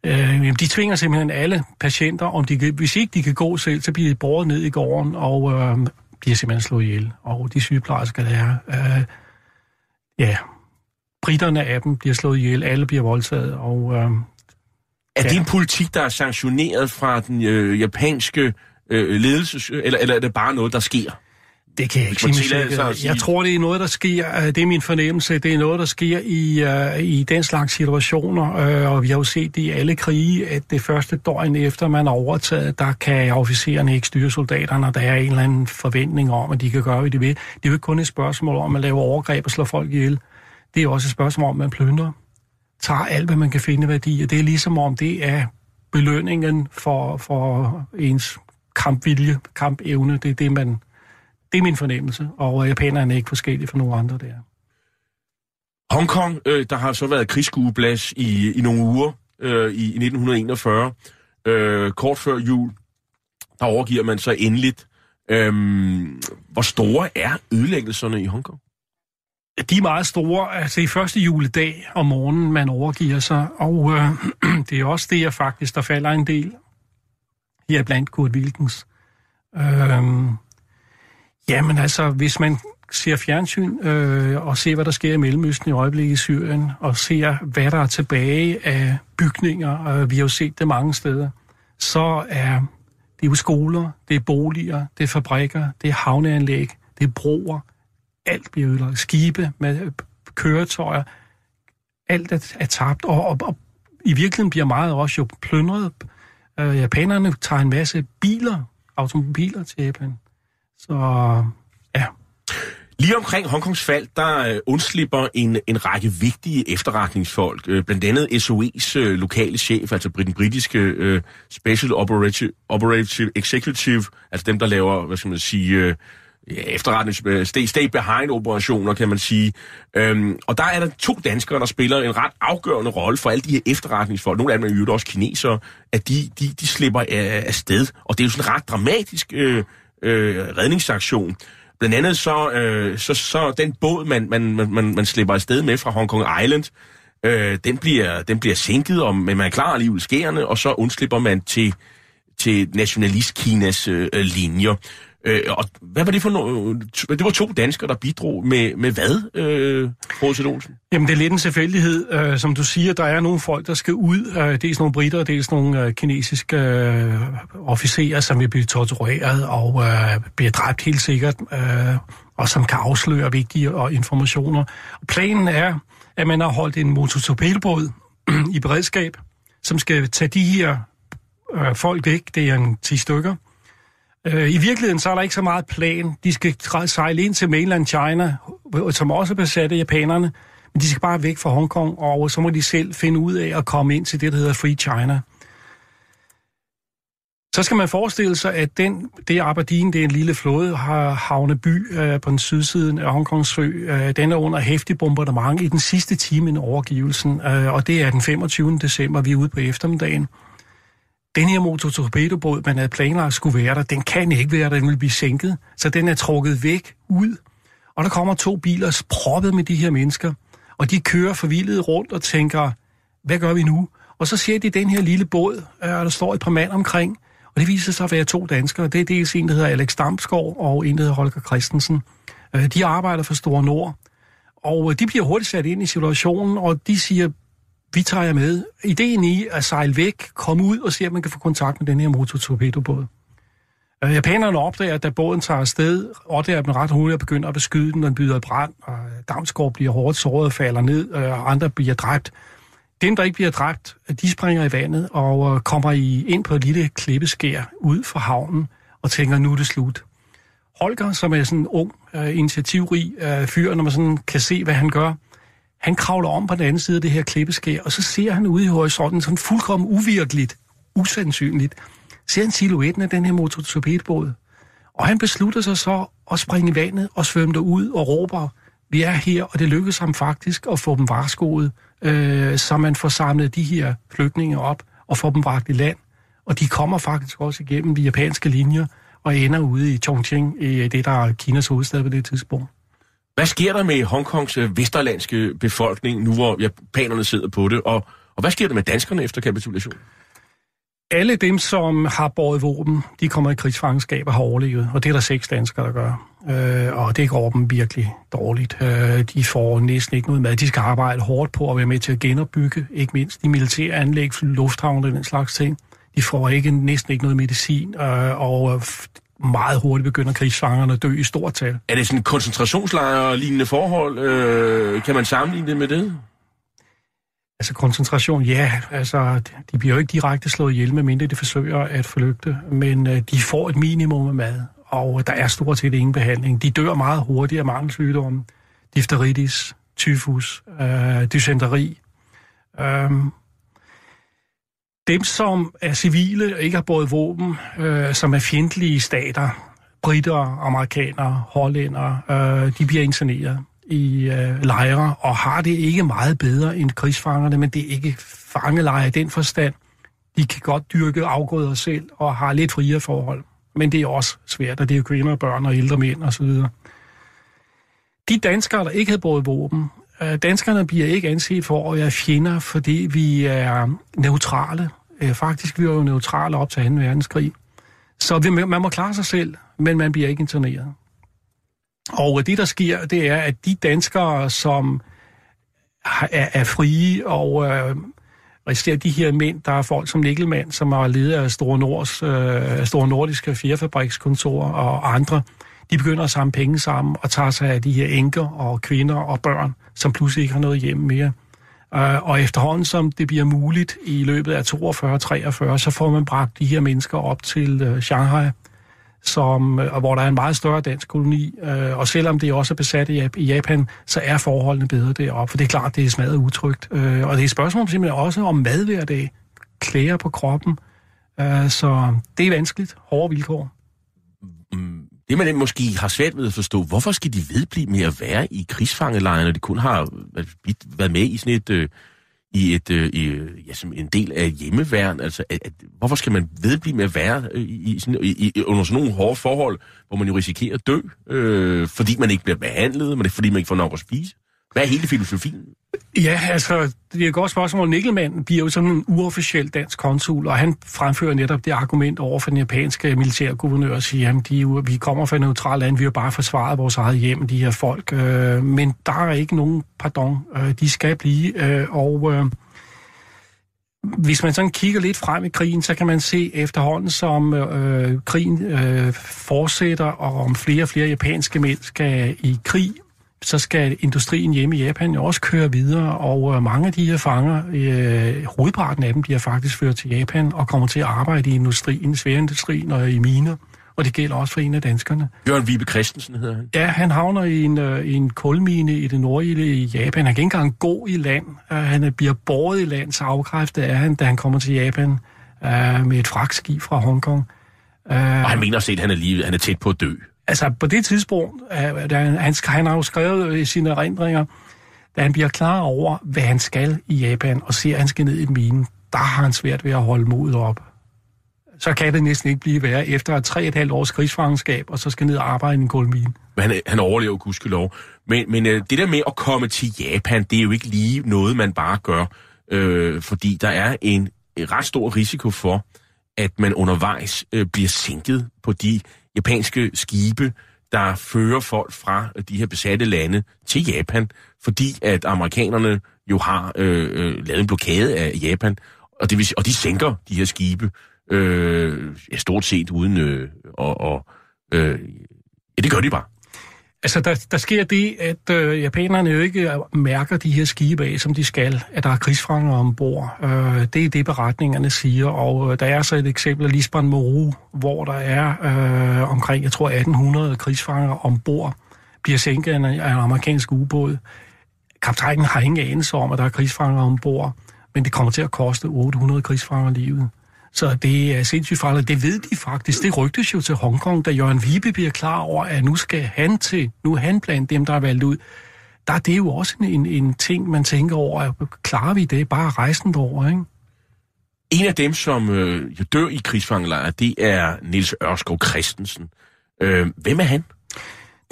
Øh, de tvinger simpelthen alle patienter, om de kan, hvis ikke de kan gå selv, så bliver de båret ned i gården, og øh, bliver simpelthen slået ihjel. Og de sygeplejersker, der er, øh, ja, britterne af dem bliver slået ihjel, alle bliver voldtaget, og... Øh, er det en politik, der er sanktioneret fra den øh, japanske øh, ledelse, eller, eller er det bare noget, der sker? Det kan jeg ikke sige, sige. Jeg tror, det er noget, der sker, øh, det er min fornemmelse, det er noget, der sker i, uh, i den slags situationer, uh, og vi har jo set det i alle krige, at det første døgn efter man er overtaget, der kan officererne ikke styre soldaterne, og der er en eller anden forventning om, at de kan gøre, hvad de vil. Det er jo ikke kun et spørgsmål om at lave overgreb og slå folk ihjel. Det er også et spørgsmål om, at man plyndrer, tager alt, hvad man kan finde værdi, og det er ligesom om, det er belønningen for, for ens kampvilje, kampevne, det er det, man det er min fornemmelse, og japanerne er ikke forskellige fra nogle andre der. Hongkong, øh, der har så været krigsskueplads i, i nogle uger øh, i, i 1941. Øh, kort før jul, der overgiver man så endeligt. Øh, hvor store er ødelæggelserne i Hongkong? De er meget store. Altså i første juledag om morgenen, man overgiver sig, og øh, <clears throat> det er også det, jeg faktisk, der falder en del her blandt Kurt Wilkens. Øh, Jamen altså, hvis man ser fjernsyn øh, og ser, hvad der sker i Mellemøsten i øjeblikket i Syrien, og ser, hvad der er tilbage af bygninger, øh, vi har jo set det mange steder, så er det jo skoler, det er boliger, det er fabrikker, det er havneanlæg, det er broer, alt bliver ødelagt. Skibe med køretøjer, alt er, er tabt, og, og, og i virkeligheden bliver meget også jo plyndret. Øh, japanerne tager en masse biler, automobiler til Japan. Så ja. Lige omkring Hongkongs fald, der øh, undslipper en, en række vigtige efterretningsfolk, øh, blandt andet SOE's øh, lokale chef, altså den britiske øh, Special Operative, Operative Executive, altså dem, der laver, hvad skal man sige, øh, efterretnings, state stay, stay behind operationer, kan man sige. Øhm, og der er der to danskere, der spiller en ret afgørende rolle for alle de her efterretningsfolk. Nogle af dem er jo også kinesere, at de, de, de slipper øh, af, af sted. Og det er jo sådan ret dramatisk øh, øh, redningsaktion. Blandt andet så, øh, så, så den båd, man, man, man, man slipper afsted med fra Hong Kong Island, øh, den, bliver, den bliver sænket, om, men man er klar alligevel skærende, og så undslipper man til, til nationalist-Kinas øh, linjer. Øh, og hvad var det for noget? Øh, det var to danskere, der bidrog med, med hvad, øh, Roset Olsen? Jamen, det er lidt en selvfølgelighed. Øh, som du siger, der er nogle folk, der skal ud. Øh, dels nogle britter, og dels nogle øh, kinesiske øh, officerer, som vil blive tortureret og øh, bliver dræbt helt sikkert, øh, og som kan afsløre vigtige og informationer. Planen er, at man har holdt en motortorpedobåd <clears throat> i beredskab, som skal tage de her øh, folk væk. Det er en 10 stykker. Øh, I virkeligheden så er der ikke så meget plan. De skal sejle ind til mainland China, som også er besat af japanerne, men de skal bare væk fra Hongkong, og så må de selv finde ud af at komme ind til det, der hedder Free China. Så skal man forestille sig, at den, det Aberdeen, det er en lille flåde, har havneby øh, på den sydsiden af Hongkongs sø. Øh, den er under hæftig bombardement i den sidste time i overgivelsen, øh, og det er den 25. december, vi er ude på eftermiddagen. Den her motortorpedobåd, man havde planlagt skulle være der, den kan ikke være der, den vil blive sænket, så den er trukket væk ud. Og der kommer to biler proppet med de her mennesker, og de kører forvildet rundt og tænker, hvad gør vi nu? Og så ser de den her lille båd, øh, og der står et par mand omkring, og det viser sig at være to danskere. Det er dels en, der hedder Alex Damsgaard, og en, der hedder Holger Christensen. Øh, de arbejder for Store Nord, og øh, de bliver hurtigt sat ind i situationen, og de siger, vi tager jer med. Ideen i at sejle væk, komme ud og se, om man kan få kontakt med den her motortorpedobåd. Øh, Japanerne opdager, at da båden tager afsted, opdager dem ret hurtigt og begynder at beskyde den, den byder i brand, og øh, Damsgaard bliver hårdt såret og falder ned, øh, og andre bliver dræbt. Dem, der ikke bliver dræbt, de springer i vandet og øh, kommer i, ind på et lille klippeskær ud fra havnen og tænker, nu er det slut. Holger, som er sådan en ung, initiativrig fyr, når man sådan kan se, hvad han gør, han kravler om på den anden side af det her klippeskær, og så ser han ude i horisonten sådan fuldkommen uvirkeligt, usandsynligt, ser han silhuetten af den her motortorpedobåd. Og han beslutter sig så at springe i vandet og svømme derud og råber, vi er her, og det lykkedes ham faktisk at få dem varskoet, øh, så man får samlet de her flygtninge op og får dem bragt i land. Og de kommer faktisk også igennem de japanske linjer og ender ude i Chongqing, i det, der er Kinas hovedstad på det tidspunkt. Hvad sker der med Hongkongs øh, vesterlandske befolkning, nu hvor japanerne sidder på det? Og, og hvad sker der med danskerne efter kapitulationen? Alle dem, som har båret våben, de kommer i krigsfangenskab og har overlevet, og det er der seks danskere, der gør. Øh, og det går dem virkelig dårligt. Øh, de får næsten ikke noget mad. De skal arbejde hårdt på at være med til at genopbygge, ikke mindst de militære anlæg, lufthavne og den slags ting. De får ikke, næsten ikke noget medicin, øh, og øh, meget hurtigt begynder krigsfangerne at dø i stort tal. Er det sådan en koncentrationslejr-lignende forhold? Øh, kan man sammenligne det med det? Altså koncentration, ja. Altså, de bliver jo ikke direkte slået ihjel, medmindre de forsøger at flygte. Men øh, de får et minimum af mad, og der er stort set ingen behandling. De dør meget hurtigt af mangelsygdomme. Difteritis, tyfus, øh, dysenteri. Øhm, dem, som er civile og ikke har båret våben, øh, som er fjendtlige stater, britter, amerikanere, hollændere, øh, de bliver interneret i øh, lejre og har det ikke meget bedre end krigsfangerne, men det er ikke fangelejre i den forstand. De kan godt dyrke afgrøder selv og har lidt friere forhold, men det er også svært, og det er jo kvinder, børn og ældre mænd osv. De danskere, der ikke havde båret våben, Øh, danskerne bliver ikke anset for at være fjender, fordi vi er neutrale. Øh, faktisk, vi er jo neutrale op til 2. verdenskrig. Så man må klare sig selv, men man bliver ikke interneret. Og det, der sker, det er, at de danskere, som er, er frie og øh, resterer de her mænd, der er folk som Nikkelmand, som er leder af Store, Nords, øh, Store Nordiske Fjerfabrikskontor og andre, de begynder at samle penge sammen og tager sig af de her enker og kvinder og børn, som pludselig ikke har noget hjem mere. Øh, og efterhånden, som det bliver muligt i løbet af 42-43, så får man bragt de her mennesker op til øh, Shanghai, som, øh, hvor der er en meget større dansk koloni. Og selvom det også er besat i, Japan, så er forholdene bedre deroppe. For det er klart, det er smadret utrygt. Og det er et spørgsmål simpelthen også om mad hver dag, klæder på kroppen. Så det er vanskeligt. Hårde vilkår. Mm. Det man måske har svært ved at forstå, hvorfor skal de vedblive med at være i krigsfangelejre, når de kun har været med i sådan et, øh, i et, øh, i, øh, ja, som en del af hjemmeværn? Altså, at, at, hvorfor skal man vedblive med at være øh, i, sådan, i, i, under sådan nogle hårde forhold, hvor man jo risikerer at dø, øh, fordi man ikke bliver behandlet, men det er fordi man ikke får nok at spise? Hvad er hele filosofien? Ja, altså, det er et godt spørgsmål. Nikkelmann bliver jo sådan en uofficiel dansk konsul, og han fremfører netop det argument over for den japanske militærguvernør og siger, at de, vi kommer fra et neutralt land, vi har bare forsvaret vores eget hjem, de her folk. Øh, men der er ikke nogen pardon. Øh, de skal blive, øh, og... Øh, hvis man sådan kigger lidt frem i krigen, så kan man se efterhånden, som øh, krigen øh, fortsætter, og om flere og flere japanske mænd skal i krig, så skal industrien hjemme i Japan jo også køre videre, og øh, mange af de her fanger, øh, hovedparten af dem, bliver faktisk ført til Japan og kommer til at arbejde i industrien, sværindustrien og i miner. Og det gælder også for en af danskerne. Jørgen Vibe Christensen hedder han. Ja, han havner i en, øh, i en kulmine i det nordlige Japan. Han kan ikke engang gå i land. Uh, han er- bliver båret i land, så afkræftet er han, da han kommer til Japan uh, med et fragtskib fra Hongkong. Uh, Og han mener set, at han er, lige, han er tæt på at dø. Altså, på det tidspunkt, øh, da han, han, han har jo skrevet øh, i sine erindringer, da han bliver klar over, hvad han skal i Japan, og ser, at han skal ned i minen, der har han svært ved at holde modet op. Så kan det næsten ikke blive værre efter tre og et halvt års krigsfangenskab, og så skal ned og arbejde i en kulmine. Men han, han overlever gudskelov. Men, men øh, det der med at komme til Japan, det er jo ikke lige noget, man bare gør. Øh, fordi der er en, en ret stor risiko for, at man undervejs øh, bliver sænket på de japanske skibe, der fører folk fra øh, de her besatte lande til Japan, fordi at amerikanerne jo har øh, øh, lavet en blokade af Japan, og, det vil, og de sænker de her skibe øh, ja, stort set uden øh, og, og øh, ja, det gør de bare. Altså, der, der sker det, at øh, japanerne jo ikke øh, mærker de her skibe af, som de skal, at der er krigsfanger ombord. Øh, det er det, beretningerne siger, og øh, der er så et eksempel af Lisbon Moru, hvor der er øh, omkring, jeg tror, 1800 krigsfanger ombord, bliver sænket af en, af en amerikansk ubåd. Kaptajnen har ingen anelse om, at der er krigsfanger ombord, men det kommer til at koste 800 krigsfanger livet. Så det er sindssygt farligt. Det ved de faktisk. Det rygtes jo til Hongkong, da Jørgen Vibe bliver klar over, at nu skal han til, nu er han blandt dem, der er valgt ud. Der er det jo også en, en, en ting, man tænker over, at klarer vi det? Bare rejsen derover, ikke? En af dem, som øh, jo dør i krigsfangelejre, det er Nils Ørskov Christensen. Øh, hvem er han?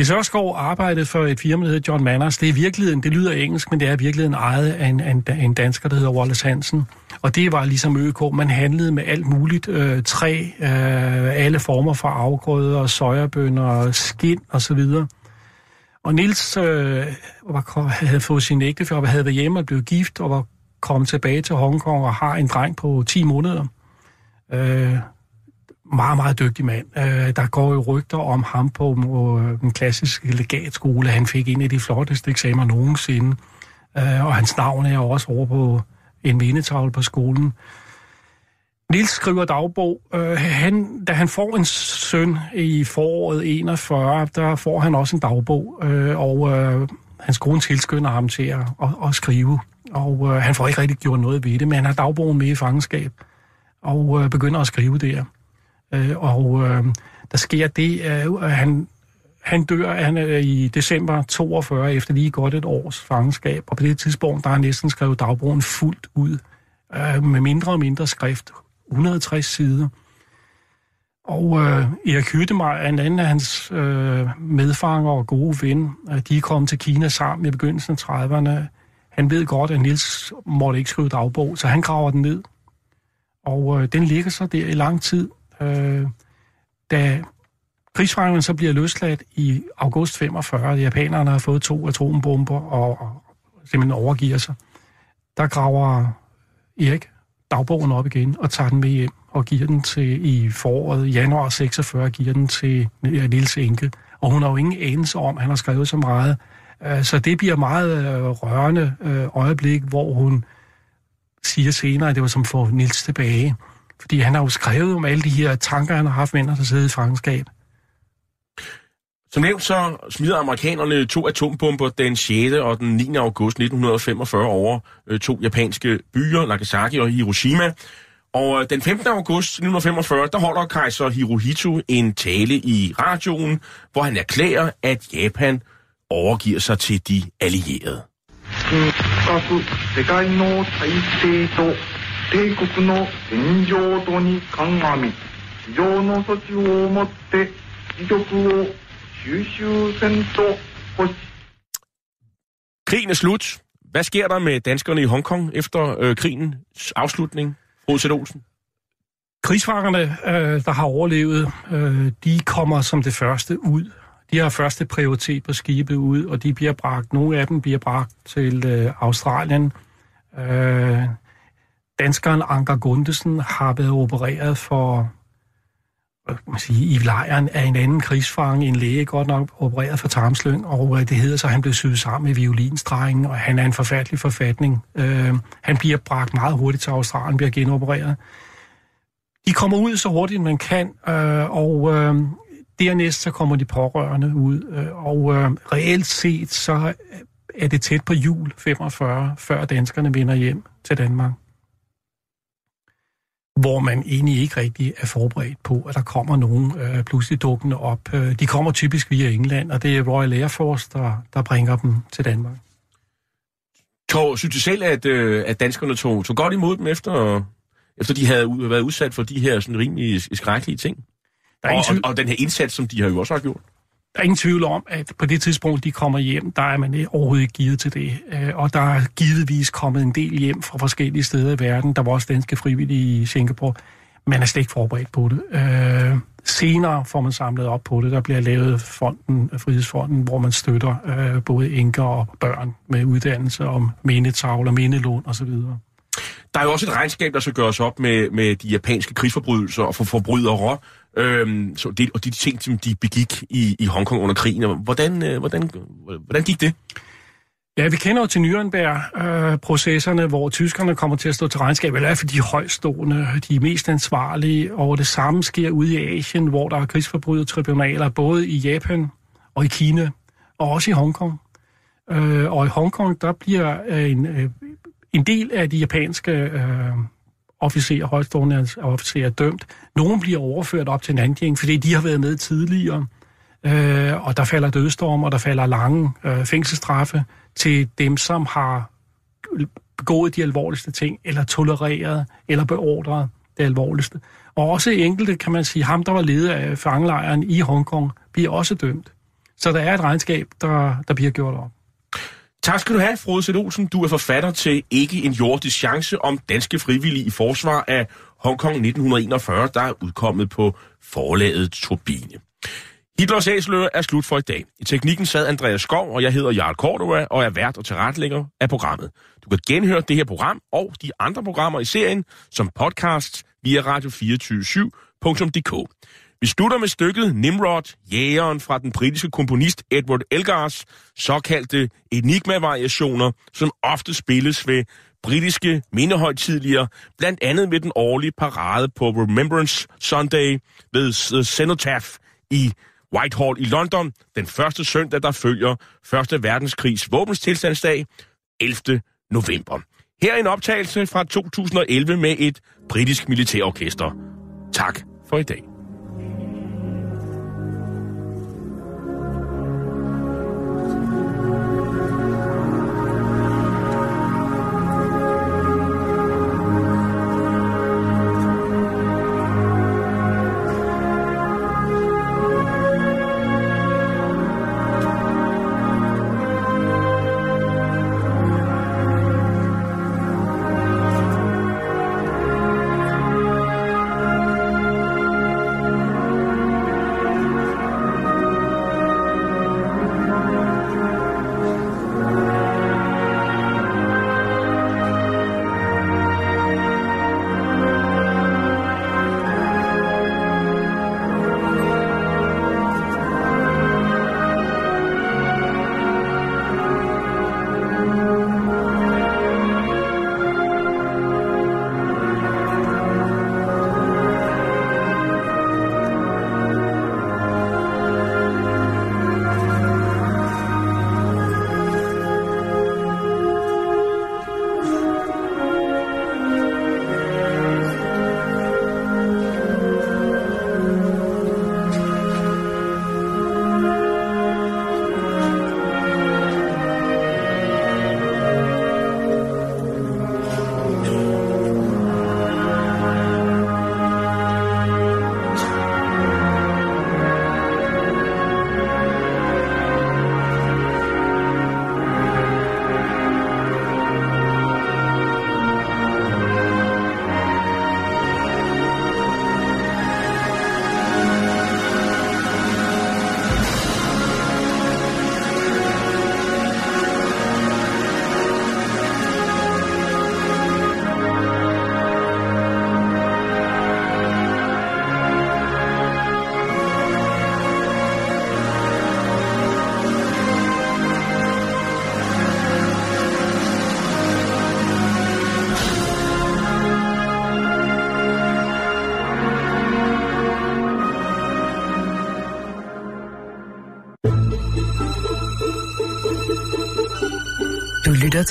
Nils Ørskov arbejdede for et firma, der hedder John Manners. Det er i virkeligheden, det lyder engelsk, men det er i virkeligheden ejet af en, en, en dansker, der hedder Wallace Hansen. Og det var ligesom ØK. Man handlede med alt muligt. Øh, træ, øh, alle former for afgrøder, sojabønner, skind osv. Og Nils øh, var, havde fået sin ægtefælle, havde været hjemme og blevet gift, og var kommet tilbage til Hongkong og har en dreng på 10 måneder. Øh, meget, meget dygtig mand. Øh, der går jo rygter om ham på øh, den klassiske legatskole. Han fik en af de flotteste eksamener nogensinde. Øh, og hans navn er også over på en mindetavle på skolen. Nils skriver dagbog. Øh, han, da han får en søn i foråret 41, der får han også en dagbog. Øh, og øh, hans kone tilskynder ham til at, at, at skrive. Og øh, han får ikke rigtig gjort noget ved det, men han har dagbogen med i fangenskab. Og øh, begynder at skrive der. Øh, og øh, der sker det, øh, at han, han dør han er i december 42 efter lige godt et års fangenskab. Og på det tidspunkt, der har næsten skrevet dagbogen fuldt ud øh, med mindre og mindre skrift. 160 sider. Og øh, Erik Hyttemeier, en anden af hans øh, medfanger og gode ven, øh, de er kommet til Kina sammen i begyndelsen af 30'erne. Han ved godt, at Nils måtte ikke skrive dagbog, så han graver den ned. Og øh, den ligger så der i lang tid. Øh, da krigsfangerne så bliver løsladt i august 45, japanerne har fået to atombomber og, og simpelthen overgiver sig, der graver Erik dagbogen op igen og tager den med hjem og giver den til i foråret, januar 46, giver den til Nils Enke. Og hun har jo ingen anelse om, at han har skrevet så meget. Øh, så det bliver meget øh, rørende øh, øjeblik, hvor hun siger senere, at det var som for Nils tilbage. Fordi han har jo skrevet om alle de her tanker, han har haft venner, der sidder i fangenskab. Som nævnt så smider amerikanerne to atombomber den 6. og den 9. august 1945 over øh, to japanske byer, Nagasaki og Hiroshima. Og øh, den 15. august 1945, der holder kejser Hirohito en tale i radioen, hvor han erklærer, at Japan overgiver sig til de allierede. 深く世界の体制と 帝国の現状とに鑑み非常の措置をもって威力を収集せんと欲し Krigen er slut. hvad sker der med danskerne i Hongkong efter øh, krigens afslutning? Rodsæt Olsen. Krigsfangerne, øh, der har overlevet, øh, de kommer som det første ud. De har første prioritet på skibet ud, og de bliver bragt, nogle af dem bliver bragt til øh, Australien. Øh, danskeren Anker Gundesen har været opereret for man sige, i lejren af en anden krigsfange, en læge godt nok opereret for tarmslyng, og det hedder så, at han blev syet sammen med violinstrengen, og han er en forfærdelig forfatning. Øh, han bliver bragt meget hurtigt til Australien, bliver genopereret. De kommer ud så hurtigt, man kan, øh, og øh, dernæst så kommer de pårørende ud, øh, og øh, reelt set så er det tæt på jul 45, før danskerne vender hjem til Danmark hvor man egentlig ikke rigtig er forberedt på, at der kommer nogen øh, pludselig dukkende op. Øh, de kommer typisk via England, og det er Royal Air Force, der, der bringer dem til Danmark. Tog, synes du selv, at, øh, at danskerne tog, tog godt imod dem, efter, efter de havde været udsat for de her sådan rimelig skrækkelige ting? Der er og, og, og den her indsats, som de har jo også har gjort? Der er ingen tvivl om, at på det tidspunkt, de kommer hjem, der er man overhovedet ikke givet til det. Øh, og der er givetvis kommet en del hjem fra forskellige steder i verden. Der var også danske frivillige i Singapore. Man er slet ikke forberedt på det. Øh, senere får man samlet op på det. Der bliver lavet fonden, Frihedsfonden, hvor man støtter øh, både enker og børn med uddannelse om mindetavler, mindelån osv. Der er jo også et regnskab, der skal gøres op med, med de japanske krigsforbrydelser og for forbrydere. Øhm, så det, og de ting, som de begik i, i Hongkong under krigen. Hvordan, øh, hvordan, hvordan gik det? Ja, vi kender jo til Nürnberg-processerne, øh, hvor tyskerne kommer til at stå til regnskab, eller i hvert fald de højstående, de mest ansvarlige, og det samme sker ude i Asien, hvor der er krigsforbrydertribunaler, både i Japan og i Kina, og også i Hongkong. Øh, og i Hongkong, der bliver øh, en, øh, en del af de japanske øh, officerer, højstående officerer dømt. Nogle bliver overført op til Nanjing, fordi de har været med tidligere, øh, og der falder dødstorm, og der falder lange øh, fængselsstraffe til dem, som har begået de alvorligste ting, eller tolereret, eller beordret det alvorligste. Og også enkelte, kan man sige, ham, der var leder af fangelejren i Hongkong, bliver også dømt. Så der er et regnskab, der, der bliver gjort op. Tak skal du have, Frode Sæt Olsen. Du er forfatter til Ikke en jordisk chance om danske frivillige i forsvar af Hongkong 1941, der er udkommet på forlaget Turbine. Hitlers æsler er slut for i dag. I teknikken sad Andreas Skov, og jeg hedder Jarl Cordova, og er vært og tilrettelægger af programmet. Du kan genhøre det her program og de andre programmer i serien som podcast via radio247.dk. Vi slutter med stykket Nimrod, jægeren fra den britiske komponist Edward Elgars såkaldte Enigma-variationer, som ofte spilles ved britiske mindehøjtidligere, blandt andet ved den årlige parade på Remembrance Sunday ved Cenotaph i Whitehall i London, den første søndag, der følger Første Verdenskrigs våbenstilstandsdag, 11. november. Her er en optagelse fra 2011 med et britisk militærorkester. Tak for i dag.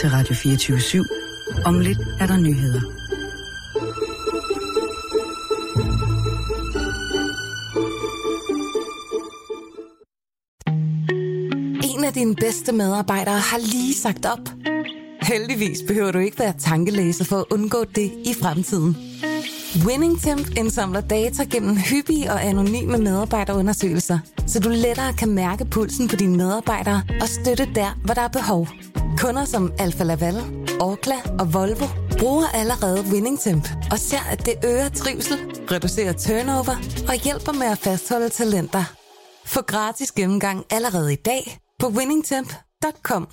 Til Radio 24-7. Om lidt er der nyheder. En af dine bedste medarbejdere har lige sagt op. Heldigvis behøver du ikke være tankelæser for at undgå det i fremtiden. WinningTemp indsamler data gennem hyppige og anonyme medarbejderundersøgelser, så du lettere kan mærke pulsen på dine medarbejdere og støtte der, hvor der er behov. Kunder som Alfa Laval, Orkla og Volvo bruger allerede WinningTemp og ser, at det øger trivsel, reducerer turnover og hjælper med at fastholde talenter. Få gratis gennemgang allerede i dag på winningtemp.com.